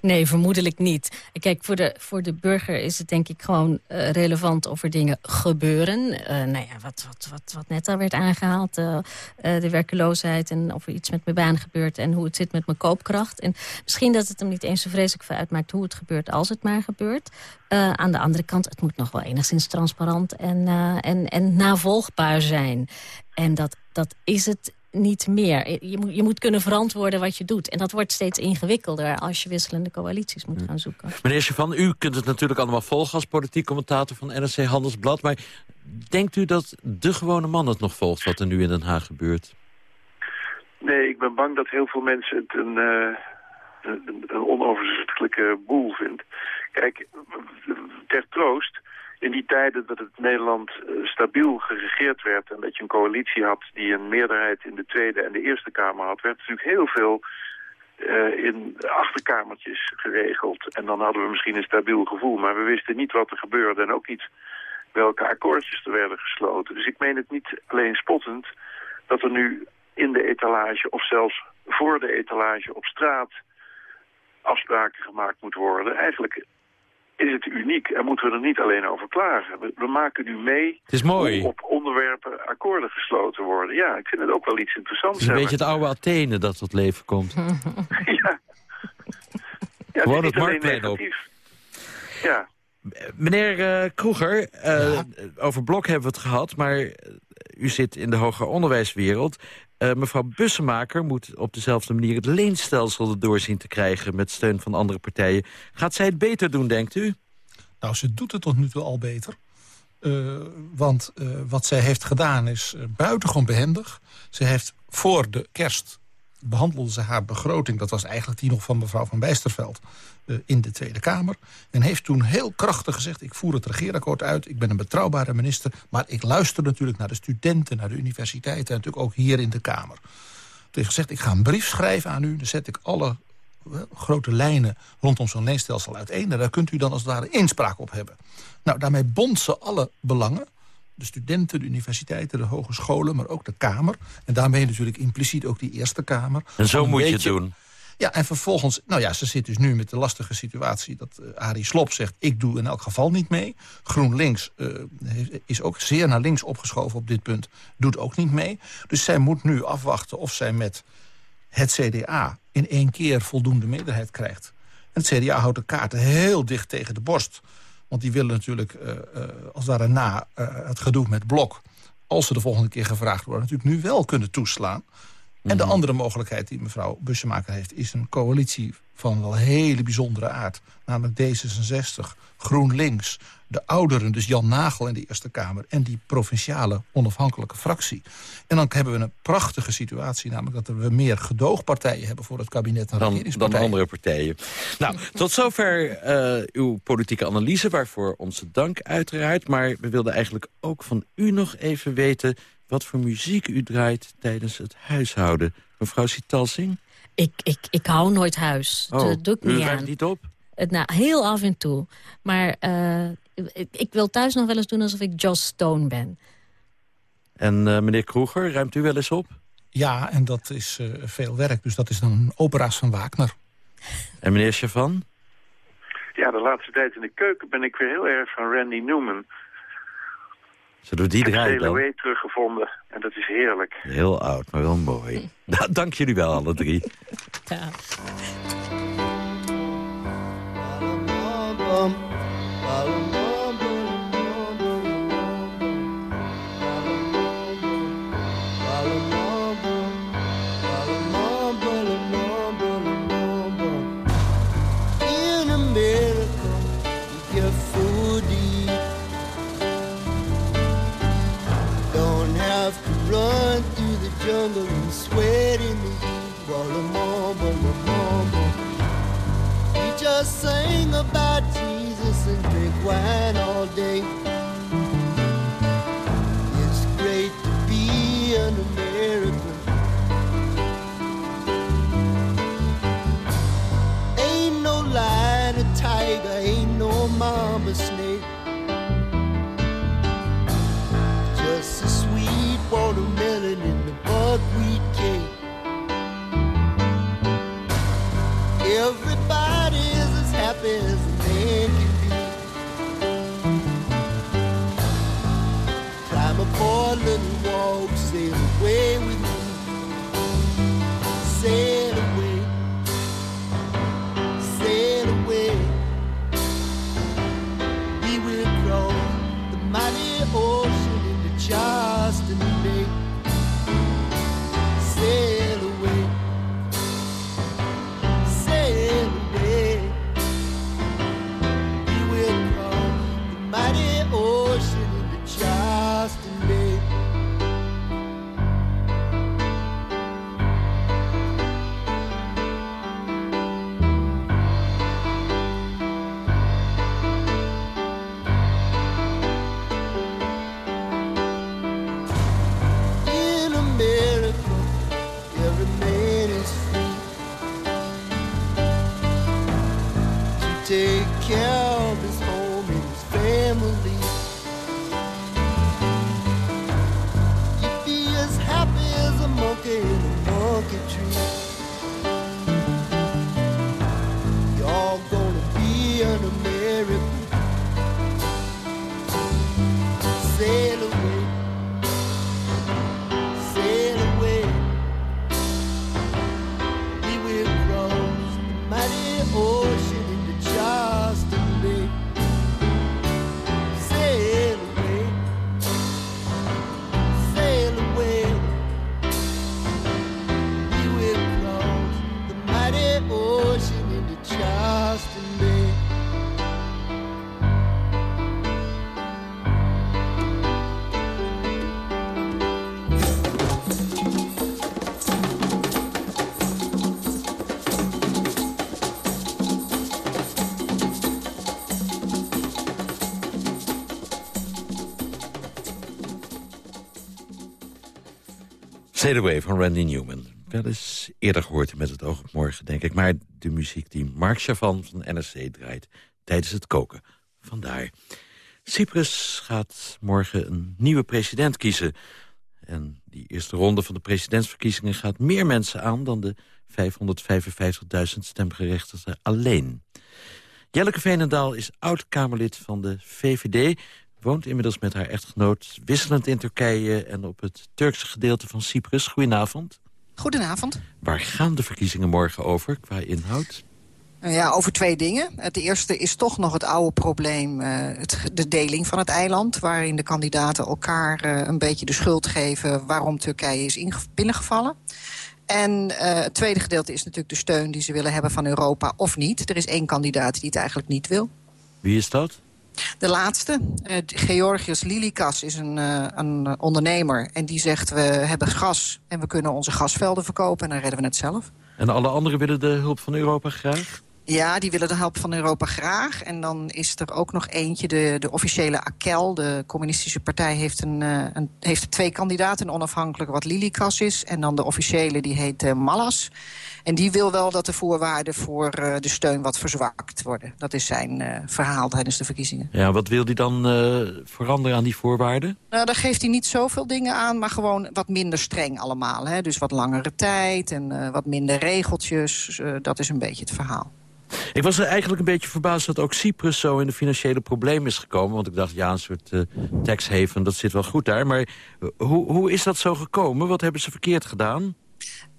Nee, vermoedelijk niet. Kijk, voor de, voor de burger is het denk ik gewoon uh, relevant of er dingen gebeuren. Uh, nou ja, wat, wat, wat, wat net al werd aangehaald, uh, de werkeloosheid... en of er iets met mijn baan gebeurt en hoe het zit met mijn koopkracht. En misschien dat het hem niet eens zo vreselijk veel uitmaakt hoe het gebeurt... als het maar gebeurt. aan de andere kant, het moet nog wel enigszins transparant en, en, en navolgbaar zijn. En dat, dat is het niet meer. Je moet, je moet kunnen verantwoorden wat je doet. En dat wordt steeds ingewikkelder als je wisselende coalities moet gaan zoeken. Meneer Chavan, u kunt het natuurlijk allemaal volgen als politiek commentator van NRC Handelsblad. Maar denkt u dat de gewone man het nog volgt wat er nu in Den Haag gebeurt? Nee, ik ben bang dat heel veel mensen het een, uh, een, een onoverzichtelijke boel vindt. Kijk, ter troost in die tijden dat het Nederland uh, stabiel geregeerd werd... en dat je een coalitie had die een meerderheid in de Tweede en de Eerste Kamer had... werd natuurlijk heel veel uh, in achterkamertjes geregeld. En dan hadden we misschien een stabiel gevoel. Maar we wisten niet wat er gebeurde en ook niet welke akkoordjes er werden gesloten. Dus ik meen het niet alleen spottend dat er nu in de etalage of zelfs voor de etalage op straat afspraken gemaakt moeten worden. Eigenlijk is het uniek en moeten we er niet alleen over klagen. We, we maken nu mee het is mooi. op onderwerpen akkoorden gesloten worden. Ja, ik vind het ook wel iets interessants. Het is een beetje het oude Athene dat tot leven komt. ja. ja. Gewoon het, het marktplein op. Ja. Meneer uh, Kroeger, uh, ja. over Blok hebben we het gehad... maar u zit in de hoger onderwijswereld. Uh, mevrouw Bussemaker moet op dezelfde manier het leenstelsel erdoor zien te krijgen... met steun van andere partijen. Gaat zij het beter doen, denkt u? Nou, ze doet het tot nu toe al beter. Uh, want uh, wat zij heeft gedaan is buitengewoon behendig. Ze heeft voor de kerst behandelde ze haar begroting... dat was eigenlijk die nog van mevrouw van Bijsterveld uh, in de Tweede Kamer. En heeft toen heel krachtig gezegd... ik voer het regeerakkoord uit, ik ben een betrouwbare minister... maar ik luister natuurlijk naar de studenten, naar de universiteiten... en natuurlijk ook hier in de Kamer. Toen heeft gezegd, ik ga een brief schrijven aan u... dan zet ik alle well, grote lijnen rondom zo'n leenstelsel uiteen... en daar kunt u dan als het ware inspraak op hebben. Nou, daarmee bond ze alle belangen de studenten, de universiteiten, de hogescholen, maar ook de Kamer. En daarmee natuurlijk impliciet ook die Eerste Kamer. En zo moet beetje... je het doen. Ja, en vervolgens, nou ja, ze zit dus nu met de lastige situatie... dat uh, Arie Slob zegt, ik doe in elk geval niet mee. GroenLinks uh, is ook zeer naar links opgeschoven op dit punt. Doet ook niet mee. Dus zij moet nu afwachten of zij met het CDA... in één keer voldoende meerderheid krijgt. En het CDA houdt de kaarten heel dicht tegen de borst... Want die willen natuurlijk, uh, uh, als daar na uh, het gedoe met Blok... als ze de volgende keer gevraagd worden, natuurlijk nu wel kunnen toeslaan. En de andere mogelijkheid die mevrouw Bussemaker heeft... is een coalitie van wel hele bijzondere aard. Namelijk D66, GroenLinks, de ouderen, dus Jan Nagel in de Eerste Kamer... en die provinciale onafhankelijke fractie. En dan hebben we een prachtige situatie... namelijk dat we meer gedoogpartijen hebben voor het kabinet dan, dan, dan andere partijen. Nou, tot zover uh, uw politieke analyse, waarvoor onze dank uiteraard. Maar we wilden eigenlijk ook van u nog even weten... wat voor muziek u draait tijdens het huishouden. Mevrouw Sitalsing? Ik, ik, ik hou nooit huis. Oh, dat doe ik niet u aan. niet op? Het, nou, heel af en toe. Maar uh, ik, ik, wil thuis nog wel eens doen alsof ik Joss Stone ben. En uh, meneer Kroeger, ruimt u wel eens op? Ja, en dat is uh, veel werk. Dus dat is dan opera's van Wagner. En meneer Chavan? Ja, de laatste tijd in de keuken ben ik weer heel erg van Randy Newman. Zullen we die draaien dan? Ik teruggevonden en dat is heerlijk. Heel oud, maar wel mooi. nou, dank jullie wel, alle drie. Ja. Sail Away van Randy Newman. Wel eens eerder gehoord met het oog op morgen, denk ik. Maar de muziek die Mark Chavan van NRC draait tijdens het koken. Vandaar. Cyprus gaat morgen een nieuwe president kiezen. En die eerste ronde van de presidentsverkiezingen gaat meer mensen aan... dan de 555.000 stemgerechtigden alleen. Jelleke Veenendaal is oud-Kamerlid van de VVD... woont inmiddels met haar echtgenoot wisselend in Turkije... en op het Turkse gedeelte van Cyprus. Goedenavond. Goedenavond. Waar gaan de verkiezingen morgen over qua inhoud? Nou Ja, over twee dingen. Het eerste is toch nog het oude probleem, eh, het, de deling van het eiland... waarin de kandidaten elkaar eh, een beetje de schuld geven... waarom Turkije is binnengevallen. En uh, het tweede gedeelte is natuurlijk de steun die ze willen hebben van Europa of niet. Er is één kandidaat die het eigenlijk niet wil. Wie is dat? De laatste, uh, Georgios Lilikas, is een, uh, een ondernemer. En die zegt, we hebben gas en we kunnen onze gasvelden verkopen... en dan redden we het zelf. En alle anderen willen de hulp van Europa graag? Ja, die willen de hulp van Europa graag. En dan is er ook nog eentje, de, de officiële AKEL. De communistische partij heeft, een, uh, een, heeft twee kandidaten. Een onafhankelijke wat Lilikas is. En dan de officiële, die heet uh, Mallas. En die wil wel dat de voorwaarden voor uh, de steun wat verzwakt worden. Dat is zijn verhaal tijdens de verkiezingen. Ja, wat wil hij dan veranderen aan die voorwaarden? Nou, daar geeft hij niet zoveel dingen aan, maar gewoon wat minder streng allemaal. Hè? Dus wat langere tijd en wat minder regeltjes. dat is een beetje het verhaal. Ik was er eigenlijk een beetje verbaasd dat ook Cyprus zo in de financiële problemen is gekomen. Want ik dacht, ja, een soort uh, tax haven, dat zit wel goed daar. Maar hoe, hoe is dat zo gekomen? Wat hebben ze verkeerd gedaan?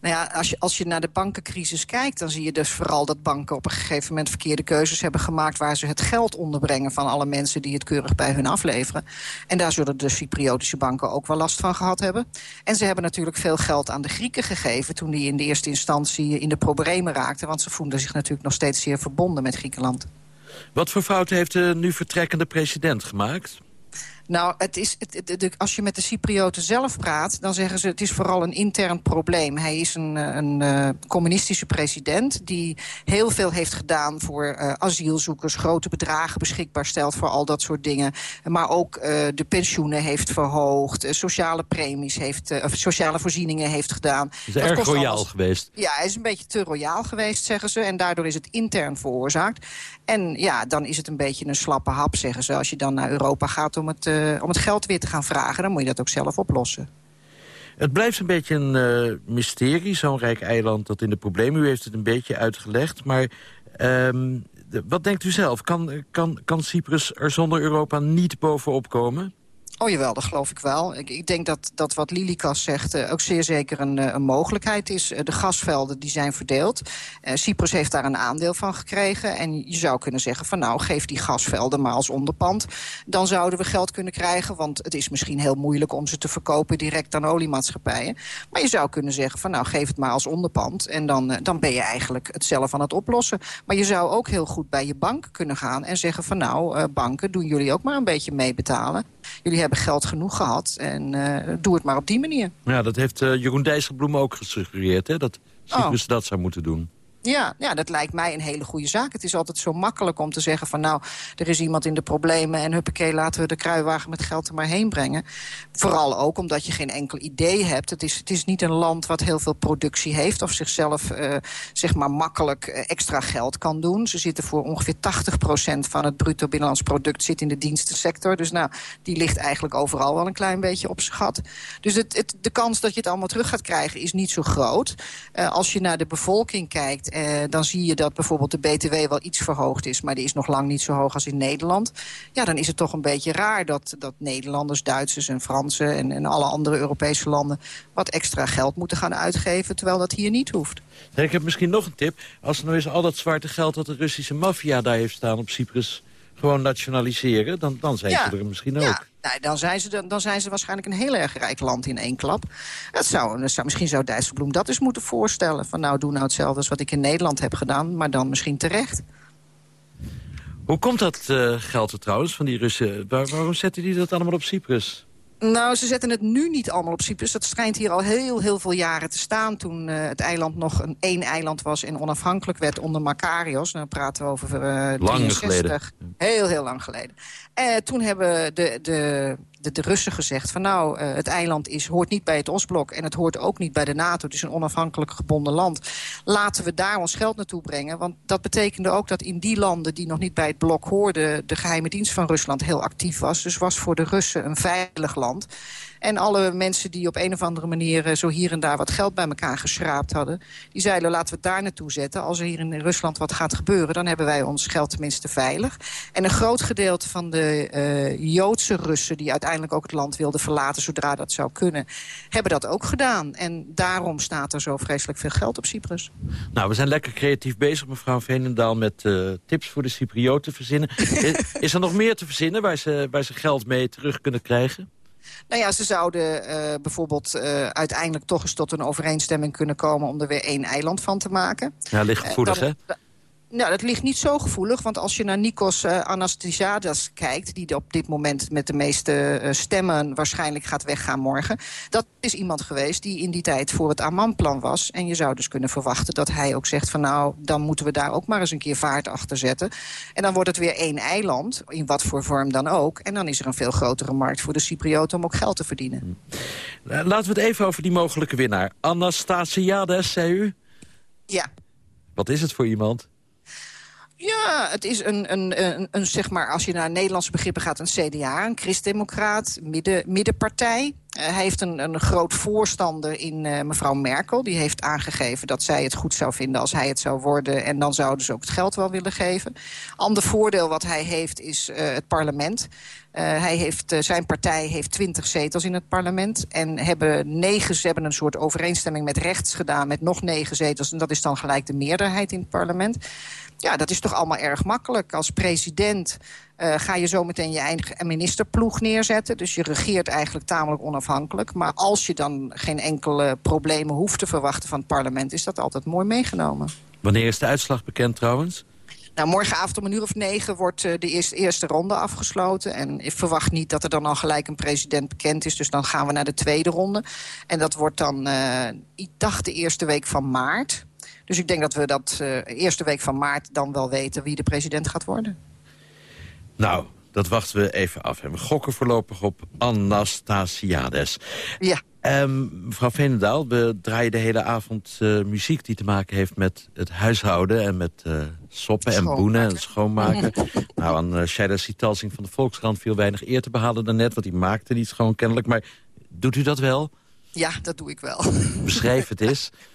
Nou ja, als je, als je naar de bankencrisis kijkt... dan zie je dus vooral dat banken op een gegeven moment verkeerde keuzes hebben gemaakt... waar ze het geld onderbrengen van alle mensen die het keurig bij hun afleveren. En daar zullen de Cypriotische banken ook wel last van gehad hebben. En ze hebben natuurlijk veel geld aan de Grieken gegeven... toen die in de eerste instantie in de problemen raakten. Want ze voelden zich natuurlijk nog steeds zeer verbonden met Griekenland. Wat voor fouten heeft de nu vertrekkende president gemaakt? Nou, het is, het, de, als je met de Cyprioten zelf praat... dan zeggen ze het is vooral een intern probleem. Hij is een, een uh, communistische president... die heel veel heeft gedaan voor uh, asielzoekers... grote bedragen beschikbaar stelt voor al dat soort dingen. Maar ook uh, de pensioenen heeft verhoogd... sociale premies heeft... of sociale voorzieningen heeft gedaan. Is dat erg royaal alles... geweest? Ja, hij is een beetje te royaal geweest, zeggen ze. En daardoor is het intern veroorzaakt. En ja, dan is het een beetje een slappe hap, zeggen ze. Als je dan naar Europa gaat om het om het geld weer te gaan vragen... dan moet je dat ook zelf oplossen. Het blijft een beetje een uh, mysterie, zo'n rijk eiland dat in de problemen. U heeft het een beetje uitgelegd, maar de, wat denkt u zelf? Kan, kan, kan Cyprus er zonder Europa niet bovenop komen? Oh jawel, dat geloof ik wel. Ik, ik denk dat, dat wat Lilikas zegt uh, ook zeer zeker een, uh, een mogelijkheid is. Uh, de gasvelden die zijn verdeeld. Cyprus heeft daar een aandeel van gekregen. En je zou kunnen zeggen van nou, geef die gasvelden maar als onderpand. Dan zouden we geld kunnen krijgen. Want het is misschien heel moeilijk om ze te verkopen direct aan oliemaatschappijen. Maar je zou kunnen zeggen van nou, geef het maar als onderpand. En dan, dan ben je eigenlijk het zelf aan het oplossen. Maar je zou ook heel goed bij je bank kunnen gaan en zeggen van nou, banken, doen jullie ook maar een beetje meebetalen. Jullie hebben geld genoeg gehad en uh, doe het maar op die manier. Ja, dat heeft uh, Jeroen Dijsselbloem ook gesuggereerd, hè? dat Cyprus oh. dat zou moeten doen. Ja, ja, dat lijkt mij een hele goede zaak. Het is altijd zo makkelijk om te zeggen van nou, er is iemand in de problemen... en huppakee, laten we de kruiwagen met geld er maar heen brengen. Vooral ook omdat je geen enkel idee hebt. Het is, het is niet een land wat heel veel productie heeft... of zichzelf uh, zeg maar makkelijk extra geld kan doen. Ze zitten voor ongeveer 80% van het bruto binnenlands product... zit in de dienstensector. Dus nou, die ligt eigenlijk overal wel een klein beetje op gat. Dus het, het, de kans dat je het allemaal terug gaat krijgen is niet zo groot. Uh, als je naar de bevolking kijkt uh, dan zie je dat bijvoorbeeld de BTW wel iets verhoogd is... maar die is nog lang niet zo hoog als in Nederland. Ja, dan is het toch een beetje raar dat, dat Nederlanders, Duitsers en Fransen... En, en alle andere Europese landen wat extra geld moeten gaan uitgeven... terwijl dat hier niet hoeft. ik heb misschien nog een tip. Als er nou eens al dat zwarte geld dat de Russische maffia daar heeft staan op Cyprus gewoon nationaliseren, dan, dan zijn ja, ze er misschien ook. Nou, dan, zijn ze, dan zijn ze waarschijnlijk een heel erg rijk land in één klap. Dat zou, zou, misschien zou Dijsselbloem dat eens moeten voorstellen. Van nou, doe nou hetzelfde als wat ik in Nederland heb gedaan, maar dan misschien terecht. Hoe komt dat uh, geld er trouwens van die Russen? Waar, waarom zetten die dat allemaal op Cyprus? Nou, ze zetten het nu niet allemaal op Cyprus. Dat schijnt hier al heel, heel veel jaren te staan. Toen uh, het eiland nog een één eiland was en onafhankelijk werd onder Makarios. Dan praten we over uh, lang geleden. Heel, heel lang geleden. Uh, toen hebben de, de, de, de Russen gezegd van nou, uh, het eiland is, hoort niet bij het Oostblok... en het hoort ook niet bij de NATO, het is een onafhankelijk gebonden land. Laten we daar ons geld naartoe brengen. Want dat betekende ook dat in die landen die nog niet bij het blok hoorden... de geheime dienst van Rusland heel actief was. Dus was voor de Russen een veilig land. En alle mensen die op een of andere manier eh, zo hier en daar wat geld bij elkaar geschraapt hadden... die zeiden laten we het daar naartoe zetten. Als er hier in Rusland wat gaat gebeuren, dan hebben wij ons geld tenminste veilig. En een groot gedeelte van de uh, Joodse Russen die uiteindelijk ook het land wilden verlaten... zodra dat zou kunnen, hebben dat ook gedaan. En daarom staat er zo vreselijk veel geld op Cyprus. Nou, we zijn lekker creatief bezig, mevrouw Veenendaal... met uh, tips voor de Cyprioten verzinnen. is, is er nog meer te verzinnen waar ze, waar ze geld mee terug kunnen krijgen? Nou ja, ze zouden uh, bijvoorbeeld uh, uiteindelijk toch eens tot een overeenstemming kunnen komen... om er weer één eiland van te maken. Ja, ligt gevoelig, hè? Nou, dat ligt niet zo gevoelig, want als je naar Nikos uh, Anastasiades kijkt... die op dit moment met de meeste uh, stemmen waarschijnlijk gaat weggaan morgen... dat is iemand geweest die in die tijd voor het Amman-plan was. En je zou dus kunnen verwachten dat hij ook zegt van... nou, dan moeten we daar ook maar eens een keer vaart achter zetten. En dan wordt het weer één eiland, in wat voor vorm dan ook. En dan is er een veel grotere markt voor de Cyprioten om ook geld te verdienen. Laten we het even over die mogelijke winnaar. Anastasiades, zei u? Ja. Wat is het voor iemand? Ja, het is een, een, een, zeg maar, als je naar Nederlandse begrippen gaat, een CDA, een christdemocraat, midden, middenpartij. Uh, hij heeft een, een groot voorstander in uh, mevrouw Merkel. Die heeft aangegeven dat zij het goed zou vinden als hij het zou worden. En dan zouden ze ook het geld wel willen geven. Ander voordeel wat hij heeft is uh, het parlement. hij heeft, zijn partij heeft twintig zetels in het parlement. En hebben negen, ze hebben een soort overeenstemming met rechts gedaan... met nog negen zetels. En dat is dan gelijk de meerderheid in het parlement. Ja, dat is toch allemaal erg makkelijk. Als president uh, ga je zo meteen je eigen ministerploeg neerzetten. Dus je regeert eigenlijk tamelijk onafhankelijk. Maar als je dan geen enkele problemen hoeft te verwachten van het parlement... is dat altijd mooi meegenomen. Wanneer is de uitslag bekend trouwens? Nou, morgenavond om een uur of negen wordt uh, de eerste, eerste ronde afgesloten. En ik verwacht niet dat er dan al gelijk een president bekend is. Dus dan gaan we naar de tweede ronde. En dat wordt dan, uh, ik dacht, de eerste week van maart. Dus ik denk dat we dat uh, eerste week van maart dan wel weten wie de president gaat worden. Nou, dat wachten we even af. En we gokken voorlopig op Anastasiades. Ja. Um, mevrouw Veenendaal, we draaien de hele avond uh, muziek die te maken heeft met het huishouden... en met uh, soppen en boenen en schoonmaken. nou, aan uh, Shaida Sitalsing van de Volkskrant viel weinig eer te behalen daarnet... want die maakte niet schoon kennelijk. Maar doet u dat wel? Ja, dat doe ik wel. Beschrijf het eens.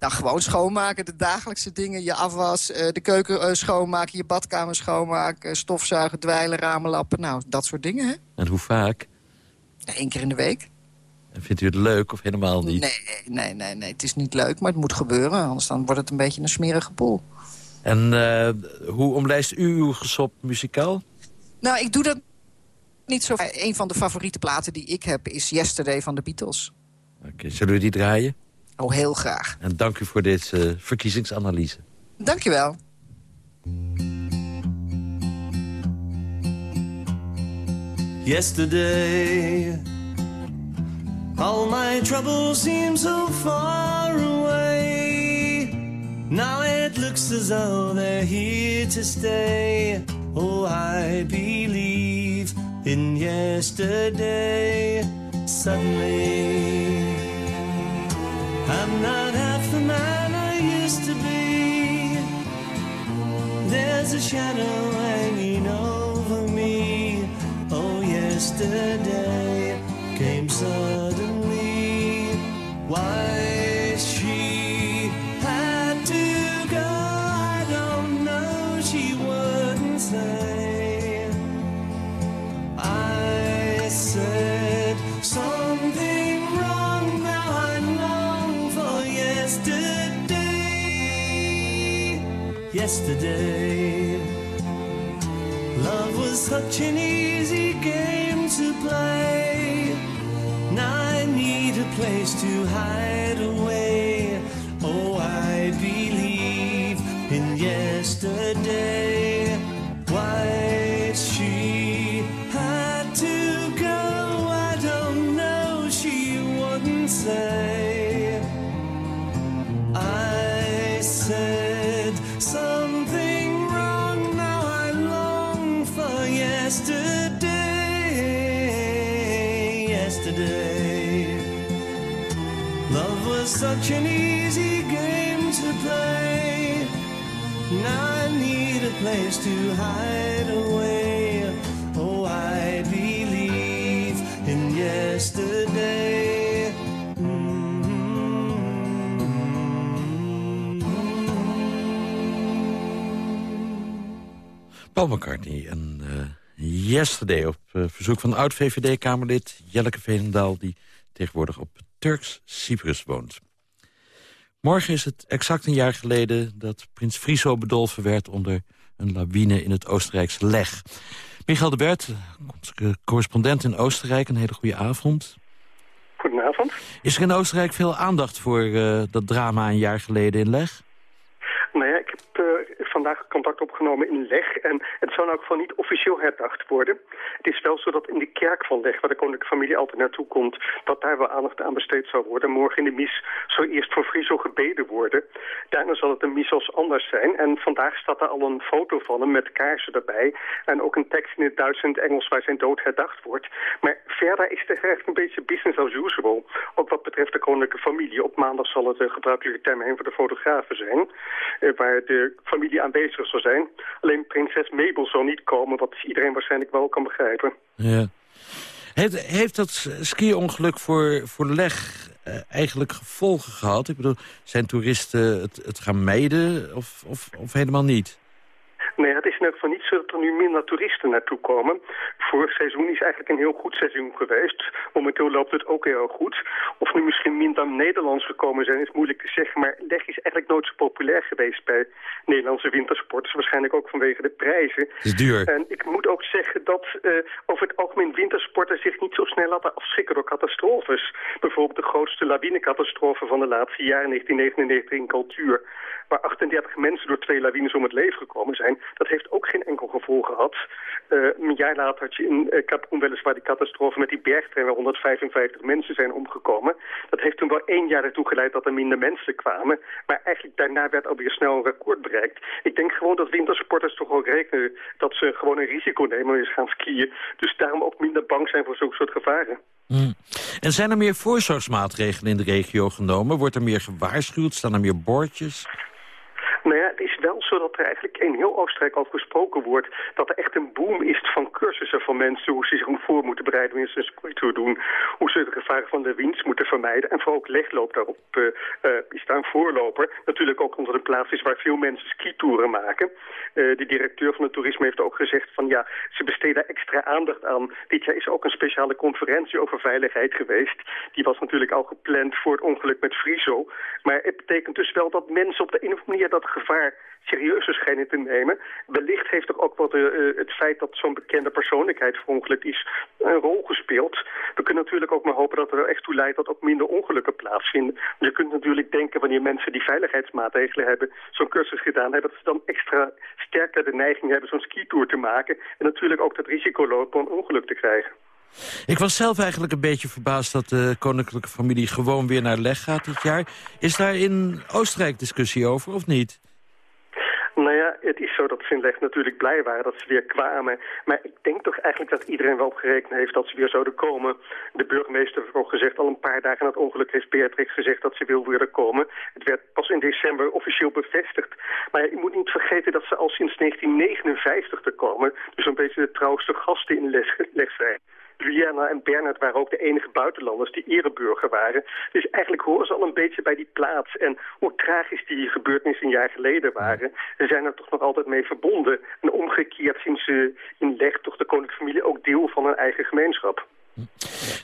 Nou, gewoon schoonmaken, de dagelijkse dingen. Je afwas, de keuken schoonmaken, je badkamer schoonmaken... stofzuigen, dweilen, ramen lappen. Nou, dat soort dingen, hè? En hoe vaak? Eén keer in de week. En vindt u het leuk of helemaal niet? Nee, nee, nee, nee, het is niet leuk, maar het moet gebeuren. Anders dan wordt het een beetje een smerige poel. En uh, hoe omlijst u uw gesop muzikaal? Nou, ik doe dat niet zo. Een van de favoriete platen die ik heb is Yesterday van de Beatles. Oké, okay, zullen we die draaien? Oh, heel graag. En dank u voor deze uh, verkiezingsanalyse. Dank je wel. Yesterday All my troubles seem so far away. Now it looks as though they're here to stay. Oh, I believe in yesterday. Suddenly, I'm not half the man I used to be. There's a shadow hanging over me. Oh, yesterday came suddenly. Was McCartney en uh, Yesterday op uh, verzoek van oud-VVD-Kamerlid Jelleke Veenendaal... die tegenwoordig op Turks Cyprus woont. Morgen is het exact een jaar geleden dat prins Friso bedolven werd... onder een lawine in het Oostenrijkse Leg. Michael de Bert, correspondent in Oostenrijk. Een hele goede avond. Goedenavond. Is er in Oostenrijk veel aandacht voor uh, dat drama een jaar geleden in Leg? Nou ja, ik heb uh, vandaag contact opgenomen in Leg en het zou nou ook van niet officieel herdacht worden. Het is wel zo dat in de kerk van Leg, waar de koninklijke familie altijd naartoe komt, dat daar wel aandacht aan besteed zou worden. Morgen in de mis zou eerst voor Friso gebeden worden. Daarna zal het een mis als anders zijn. En vandaag staat er al een foto van hem met kaarsen erbij. En ook een tekst in het Duits en het Engels waar zijn dood herdacht wordt. Maar verder is het echt een beetje business as usual. Ook wat betreft de koninklijke familie. Op maandag zal het de gebruikelijke termijn voor de fotografen zijn. Eh, waar de familie aanwezig zal zijn. Alleen prinses Mabel zal niet komen, wat iedereen waarschijnlijk wel kan begrijpen. Ja. Heeft, heeft dat ski-ongeluk voor, voor Leg uh, eigenlijk gevolgen gehad? Ik bedoel, zijn toeristen het, het gaan mijden of, of, of helemaal niet? Nee, het is in elk geval niet zo dat er nu minder toeristen naartoe komen. Vorig seizoen is eigenlijk een heel goed seizoen geweest. Momenteel loopt het ook heel goed. Of nu misschien minder Nederlands gekomen zijn, is moeilijk te zeggen. Maar leg is eigenlijk nooit zo populair geweest bij Nederlandse wintersporters. Waarschijnlijk ook vanwege de prijzen. Het is duur. En ik moet ook zeggen dat uh, over het algemeen wintersporters zich niet zo snel laten afschrikken door catastrofes. Bijvoorbeeld de grootste lawinecatastrofe van de laatste jaren, 1999 in Cultuur waar 38 mensen door twee lawines om het leven gekomen zijn. Dat heeft ook geen enkel gevolg gehad. Uh, een jaar later had je in uh, Capricorn weliswaar die catastrofe met die bergtrein waar 155 mensen zijn omgekomen. Dat heeft toen wel één jaar ertoe geleid dat er minder mensen kwamen. Maar eigenlijk daarna werd alweer snel een record bereikt. Ik denk gewoon dat wintersporters toch ook rekenen dat ze gewoon een risico nemen als ze gaan skiën. Dus daarom ook minder bang zijn voor zulke soort gevaren. Mm. En zijn er meer voorzorgsmaatregelen in de regio genomen? Wordt er meer gewaarschuwd? Staan er meer bordjes? Nou ja, het is wel zo dat er eigenlijk in heel Oostenrijk over gesproken wordt... dat er echt een boom is van cursussen van mensen... hoe ze zich voor moeten bereiden wanneer ze een doen. Hoe ze de gevaren van de wind moeten vermijden. En vooral ook legloop daarop uh, uh, is daar een voorloper. Natuurlijk ook omdat het een plaats is waar veel mensen skitouren maken. Uh, de directeur van het toerisme heeft ook gezegd van... ja, ze besteden extra aandacht aan. Dit jaar is ook een speciale conferentie over veiligheid geweest. Die was natuurlijk al gepland voor het ongeluk met Friso. Maar het betekent dus wel dat mensen op de een of andere manier... dat gevaar serieuzer schijnen te nemen. Wellicht heeft toch ook wat uh, het feit dat zo'n bekende persoonlijkheid verongelukt is een rol gespeeld. We kunnen natuurlijk ook maar hopen dat er echt toe leidt dat ook minder ongelukken plaatsvinden. Je kunt natuurlijk denken wanneer mensen die veiligheidsmaatregelen hebben, zo'n cursus gedaan hebben, dat ze dan extra sterker de neiging hebben zo'n skitour te maken. En natuurlijk ook dat risico lopen om een ongeluk te krijgen. Ik was zelf eigenlijk een beetje verbaasd dat de koninklijke familie gewoon weer naar leg gaat dit jaar. Is daar in Oostenrijk discussie over of niet? Nou ja, het is zo dat ze in Leg natuurlijk blij waren dat ze weer kwamen. Maar ik denk toch eigenlijk dat iedereen wel gerekend heeft dat ze weer zouden komen. De burgemeester heeft ook gezegd, al een paar dagen na het ongeluk heeft Beatrix gezegd dat ze wil weer komen. Het werd pas in december officieel bevestigd. Maar je moet niet vergeten dat ze al sinds 1959 te komen. Dus een beetje de trouwste gasten in Leg. Juliana en Bernard waren ook de enige buitenlanders die ereburger waren. Dus eigenlijk horen ze al een beetje bij die plaats. En hoe tragisch die gebeurtenissen een jaar geleden waren... ze zijn er toch nog altijd mee verbonden. En omgekeerd sinds ze in Leg toch de koninklijke familie ook deel van hun eigen gemeenschap.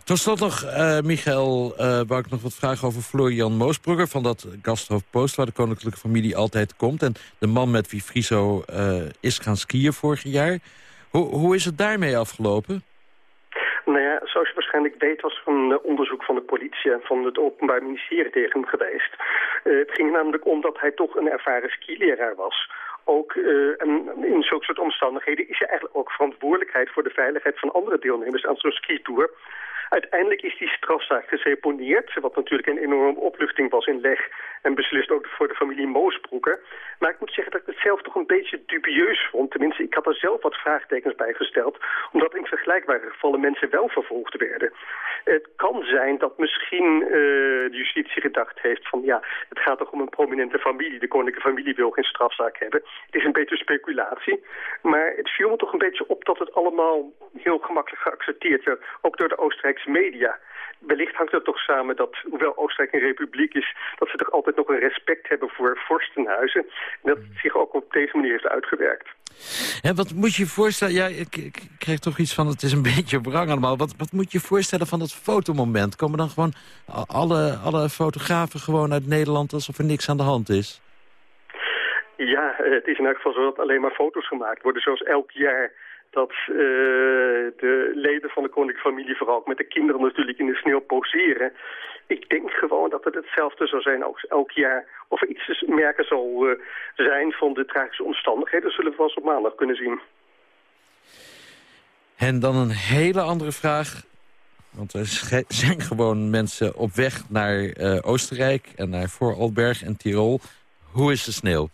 Tot slot nog, uh, Michael, uh, wou ik nog wat vragen over Florian Moosbrugger... van dat Gasthof Post, waar de koninklijke familie altijd komt. En de man met wie Friso uh, is gaan skiën vorig jaar. Hoe, hoe is het daarmee afgelopen? Nou ja, zoals je waarschijnlijk weet was er een onderzoek van de politie en van het Openbaar Ministerie tegen hem geweest. Uh, het ging namelijk om dat hij toch een ervaren skileraar was. Ook uh, en in zulke soort omstandigheden is hij eigenlijk ook verantwoordelijkheid voor de veiligheid van andere deelnemers aan zo'n skitour. Uiteindelijk is die strafzaak geseponeerd, wat natuurlijk een enorme opluchting was in leg en beslist ook voor de familie Moosbroeker. Maar ik moet zeggen dat ik het zelf toch een beetje dubieus vond. Tenminste, ik had er zelf wat vraagtekens bij gesteld, omdat in vergelijkbare gevallen mensen wel vervolgd werden. Het kan zijn dat misschien uh, de justitie gedacht heeft van ja, het gaat toch om een prominente familie. De koninklijke familie wil geen strafzaak hebben. Het is een beetje speculatie. Maar het viel me toch een beetje op dat het allemaal heel gemakkelijk geaccepteerd werd. Ook door de Oostenrijkse media. Wellicht hangt het toch samen dat, hoewel Oostenrijk een republiek is... dat ze toch altijd nog een respect hebben voor vorstenhuizen. En dat zich ook op deze manier heeft uitgewerkt. Ja, wat moet je je voorstellen? Ja, ik, ik krijg toch iets van, het is een beetje brang allemaal. Wat, wat moet je je voorstellen van dat fotomoment? Komen dan gewoon alle, alle fotografen gewoon uit Nederland... alsof er niks aan de hand is? Ja, het is in elk geval zo dat alleen maar foto's gemaakt worden. Zoals elk jaar dat uh, de leden van de koninklijke familie vooral ook met de kinderen natuurlijk in de sneeuw poseren. Ik denk gewoon dat het hetzelfde zou zijn ook elk jaar. Of er iets te merken zal uh, zijn van de tragische omstandigheden, zullen we eens op maandag kunnen zien. En dan een hele andere vraag. Want er zijn gewoon mensen op weg naar uh, Oostenrijk en naar Vooralberg en Tirol. Hoe is de sneeuw?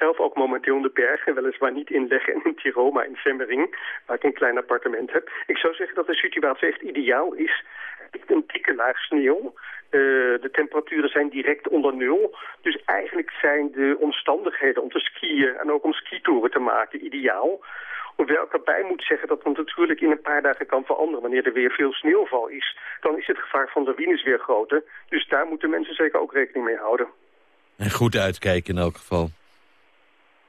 Zelf ook momenteel in de bergen, weliswaar niet in Leggen en in Tirol, maar in Semmering, waar ik een klein appartement heb. Ik zou zeggen dat de situatie echt ideaal is. Een dikke laag sneeuw. Uh, de temperaturen zijn direct onder nul. Dus eigenlijk zijn de omstandigheden om te skiën en ook om skitouren te maken ideaal. Hoewel ik erbij moet zeggen dat het natuurlijk in een paar dagen kan veranderen. Wanneer er weer veel sneeuwval is, dan is het gevaar van lawines weer groter. Dus daar moeten mensen zeker ook rekening mee houden. En goed uitkijken in elk geval.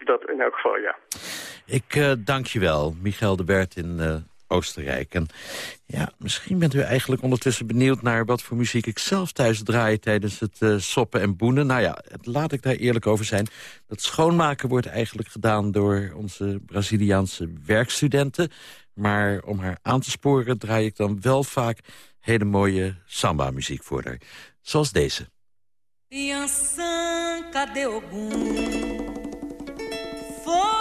Dat in elk geval, ja. Ik uh, dank je wel, Michael de Bert in uh, Oostenrijk. En ja, misschien bent u eigenlijk ondertussen benieuwd naar wat voor muziek ik zelf thuis draai tijdens het uh, soppen en boenen. Nou ja, laat ik daar eerlijk over zijn. Dat schoonmaken wordt eigenlijk gedaan door onze Braziliaanse werkstudenten. Maar om haar aan te sporen draai ik dan wel vaak hele mooie samba-muziek voor haar. Zoals deze. Yansan, cadê Oh.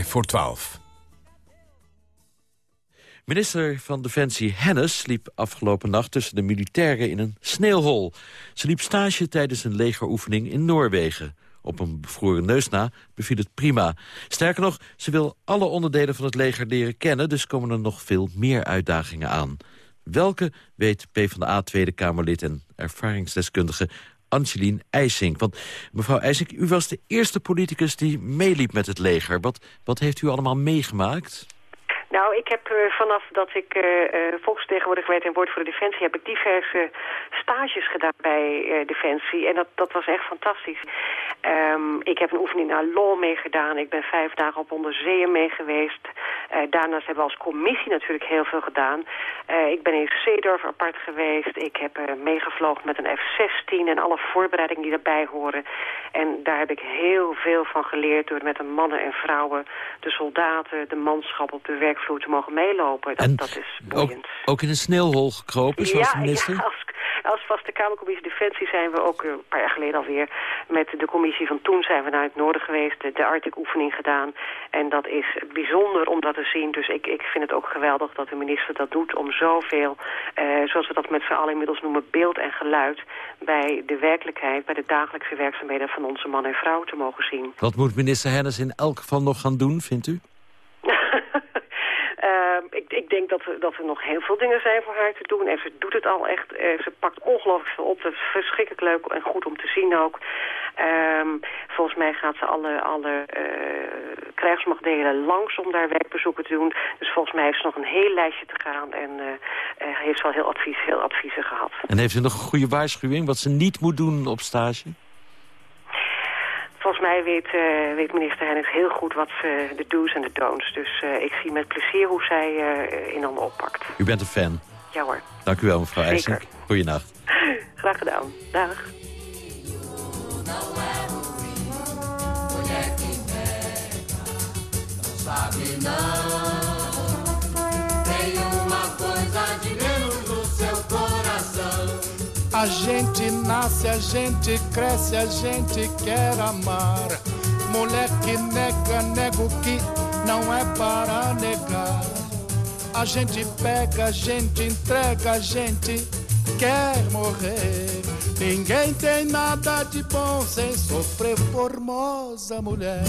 Voor twaalf. Minister van Defensie Hennis liep afgelopen nacht tussen de militairen in een sneeuwhol. Ze liep stage tijdens een legeroefening in Noorwegen. Op een bevroren neus na beviel het prima. Sterker nog, ze wil alle onderdelen van het leger leren kennen... dus komen er nog veel meer uitdagingen aan. Welke weet PvdA Tweede Kamerlid en ervaringsdeskundige Angelien IJsink. Want mevrouw IJsink, u was de eerste politicus die meeliep met het leger. Wat, wat heeft u allemaal meegemaakt? Nou, ik heb uh, vanaf dat ik uh, volksvertegenwoordiger werd en woord voor de Defensie... heb ik diverse stages gedaan bij Defensie. En dat, dat was echt fantastisch. Um, ik heb een oefening naar LOL meegedaan. Ik ben vijf dagen op onderzeeën mee geweest. daarnaast hebben we als commissie natuurlijk heel veel gedaan. ik ben in Zeedorf apart geweest. Ik heb meegevlogen met een F-16 en alle voorbereidingen die daarbij horen. En daar heb ik heel veel van geleerd door met de mannen en vrouwen... de soldaten, de manschap op de werk te mogen meelopen. Dat, dat is boeiend. Ook, ook, in een sneeuwhol gekropen, zoals de minister? Ja, als, Als vaste Kamercommissie Defensie zijn we ook een paar jaar geleden alweer... met de commissie van toen zijn we naar het noorden geweest, de Arctic-oefening gedaan. En dat is bijzonder om dat te zien. Dus ik, ik vind het ook geweldig dat de minister dat doet om zoveel, eh, zoals we dat met z'n allen inmiddels noemen, beeld en geluid bij de werkelijkheid, bij de dagelijkse werkzaamheden van onze man en vrouw te mogen zien. Wat moet minister Hennis in elk geval nog gaan doen, vindt u? Ik, ik, denk dat dat er nog heel veel dingen zijn voor haar te doen. En ze doet het al echt. Uh, ze pakt ongelooflijk veel op. Dat is verschrikkelijk leuk en goed om te zien ook. Uh, volgens mij gaat ze alle, alle uh, krijgsmachtdelen langs om daar werkbezoeken te doen. Dus volgens mij heeft ze nog een heel lijstje te gaan. En heeft ze al heel, advies, heel adviezen gehad. En heeft u nog een goede waarschuwing wat ze niet moet doen op stage? Volgens mij weet, uh, weet minister Hennis heel goed wat ze, de do's en de don'ts. Dus uh, ik zie met plezier hoe zij uh, in handen oppakt. U bent een fan? Ja hoor. Dank u wel, mevrouw IJsink. Goeienacht. Graag gedaan. Dag. A gente nasce, a gente cresce, a gente quer amar. Moleque nega, nego que não é para negar. A gente pega, a gente entrega, a gente quer morrer. Ninguém tem nada de bom sem sofrer, formosa mulher.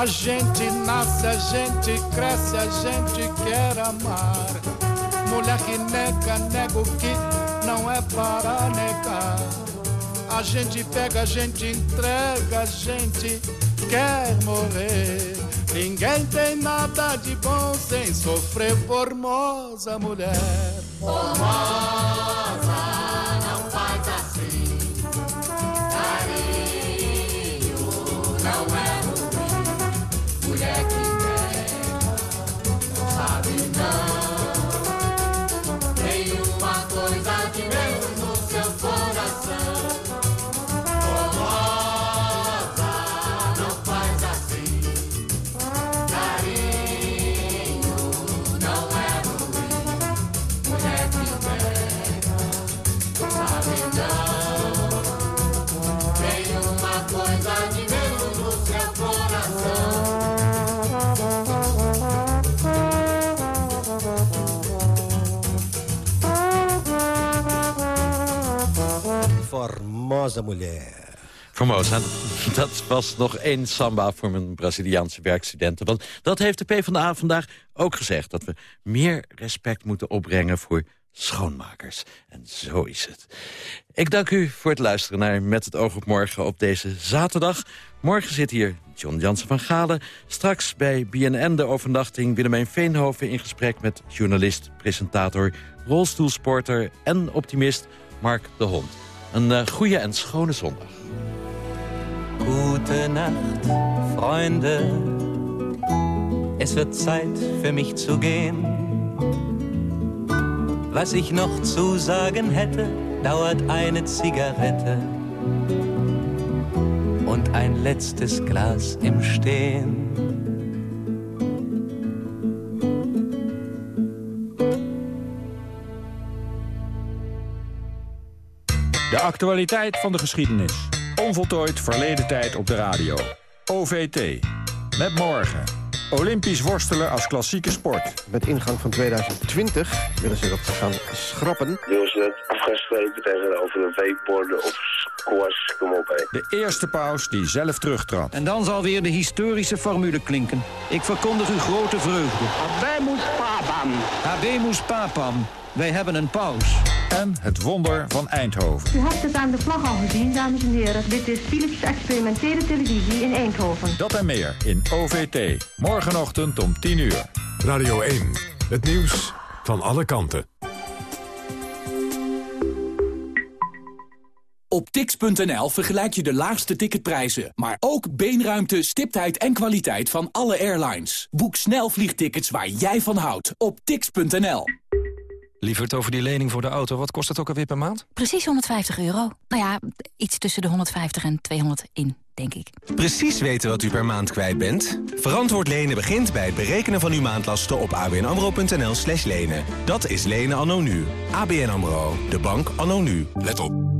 A gente nasce, a gente cresce, a gente quer amar. Mulher que nega, nega o que não é para negar. A gente pega, a gente entrega, a gente quer morrer. Ninguém tem nada de bom sem sofrer, formosa mulher. Formosa, Formosa dat was nog één samba voor mijn Braziliaanse werkstudenten. Want dat heeft de PvdA vandaag ook gezegd. Dat we meer respect moeten opbrengen voor schoonmakers. En zo is het. Ik dank u voor het luisteren naar Met het oog op morgen op deze zaterdag. Morgen zit hier John Jansen van Galen. Straks bij BNN de overnachting Willemijn Veenhoven... in gesprek met journalist, presentator, rolstoelsporter en optimist Mark de Hond. Een uh, goede en schone zondag. Gute Nacht, Freunde. Es wird Zeit für mich zu gehen. Was ich noch zu sagen hätte, dauert eine Zigarette und ein letztes Glas im Stehen. De actualiteit van de geschiedenis. Onvoltooid verleden tijd op de radio. OVT. Met morgen. Olympisch worstelen als klassieke sport. Met ingang van 2020 willen ze dat gaan schrappen. Willen ze het afgeschreven tegenover de weekborden of kom op. De eerste paus die zelf terugtrad. En dan zal weer de historische formule klinken. Ik verkondig u grote vreugde. Habemus papam. Habemus papam. Wij hebben een paus. En het wonder van Eindhoven. U hebt het aan de vlag al gezien, dames en heren. Dit is Philips experimentele televisie in Eindhoven. Dat en meer in OVT. Morgenochtend om 10 uur. Radio 1. Het nieuws van alle kanten. Op tix.nl vergelijk je de laagste ticketprijzen, maar ook beenruimte, stiptheid en kwaliteit van alle airlines. Boek snel vliegtickets waar jij van houdt op tix.nl. Lieverd, over die lening voor de auto, wat kost het ook alweer per maand? Precies 150 euro. Nou ja, iets tussen de 150 en 200 in, denk ik. Precies weten wat u per maand kwijt bent? Verantwoord lenen begint bij het berekenen van uw maandlasten op abnamro.nl slash lenen. Dat is lenen anno nu. ABN AMRO, de bank anno nu. Let op.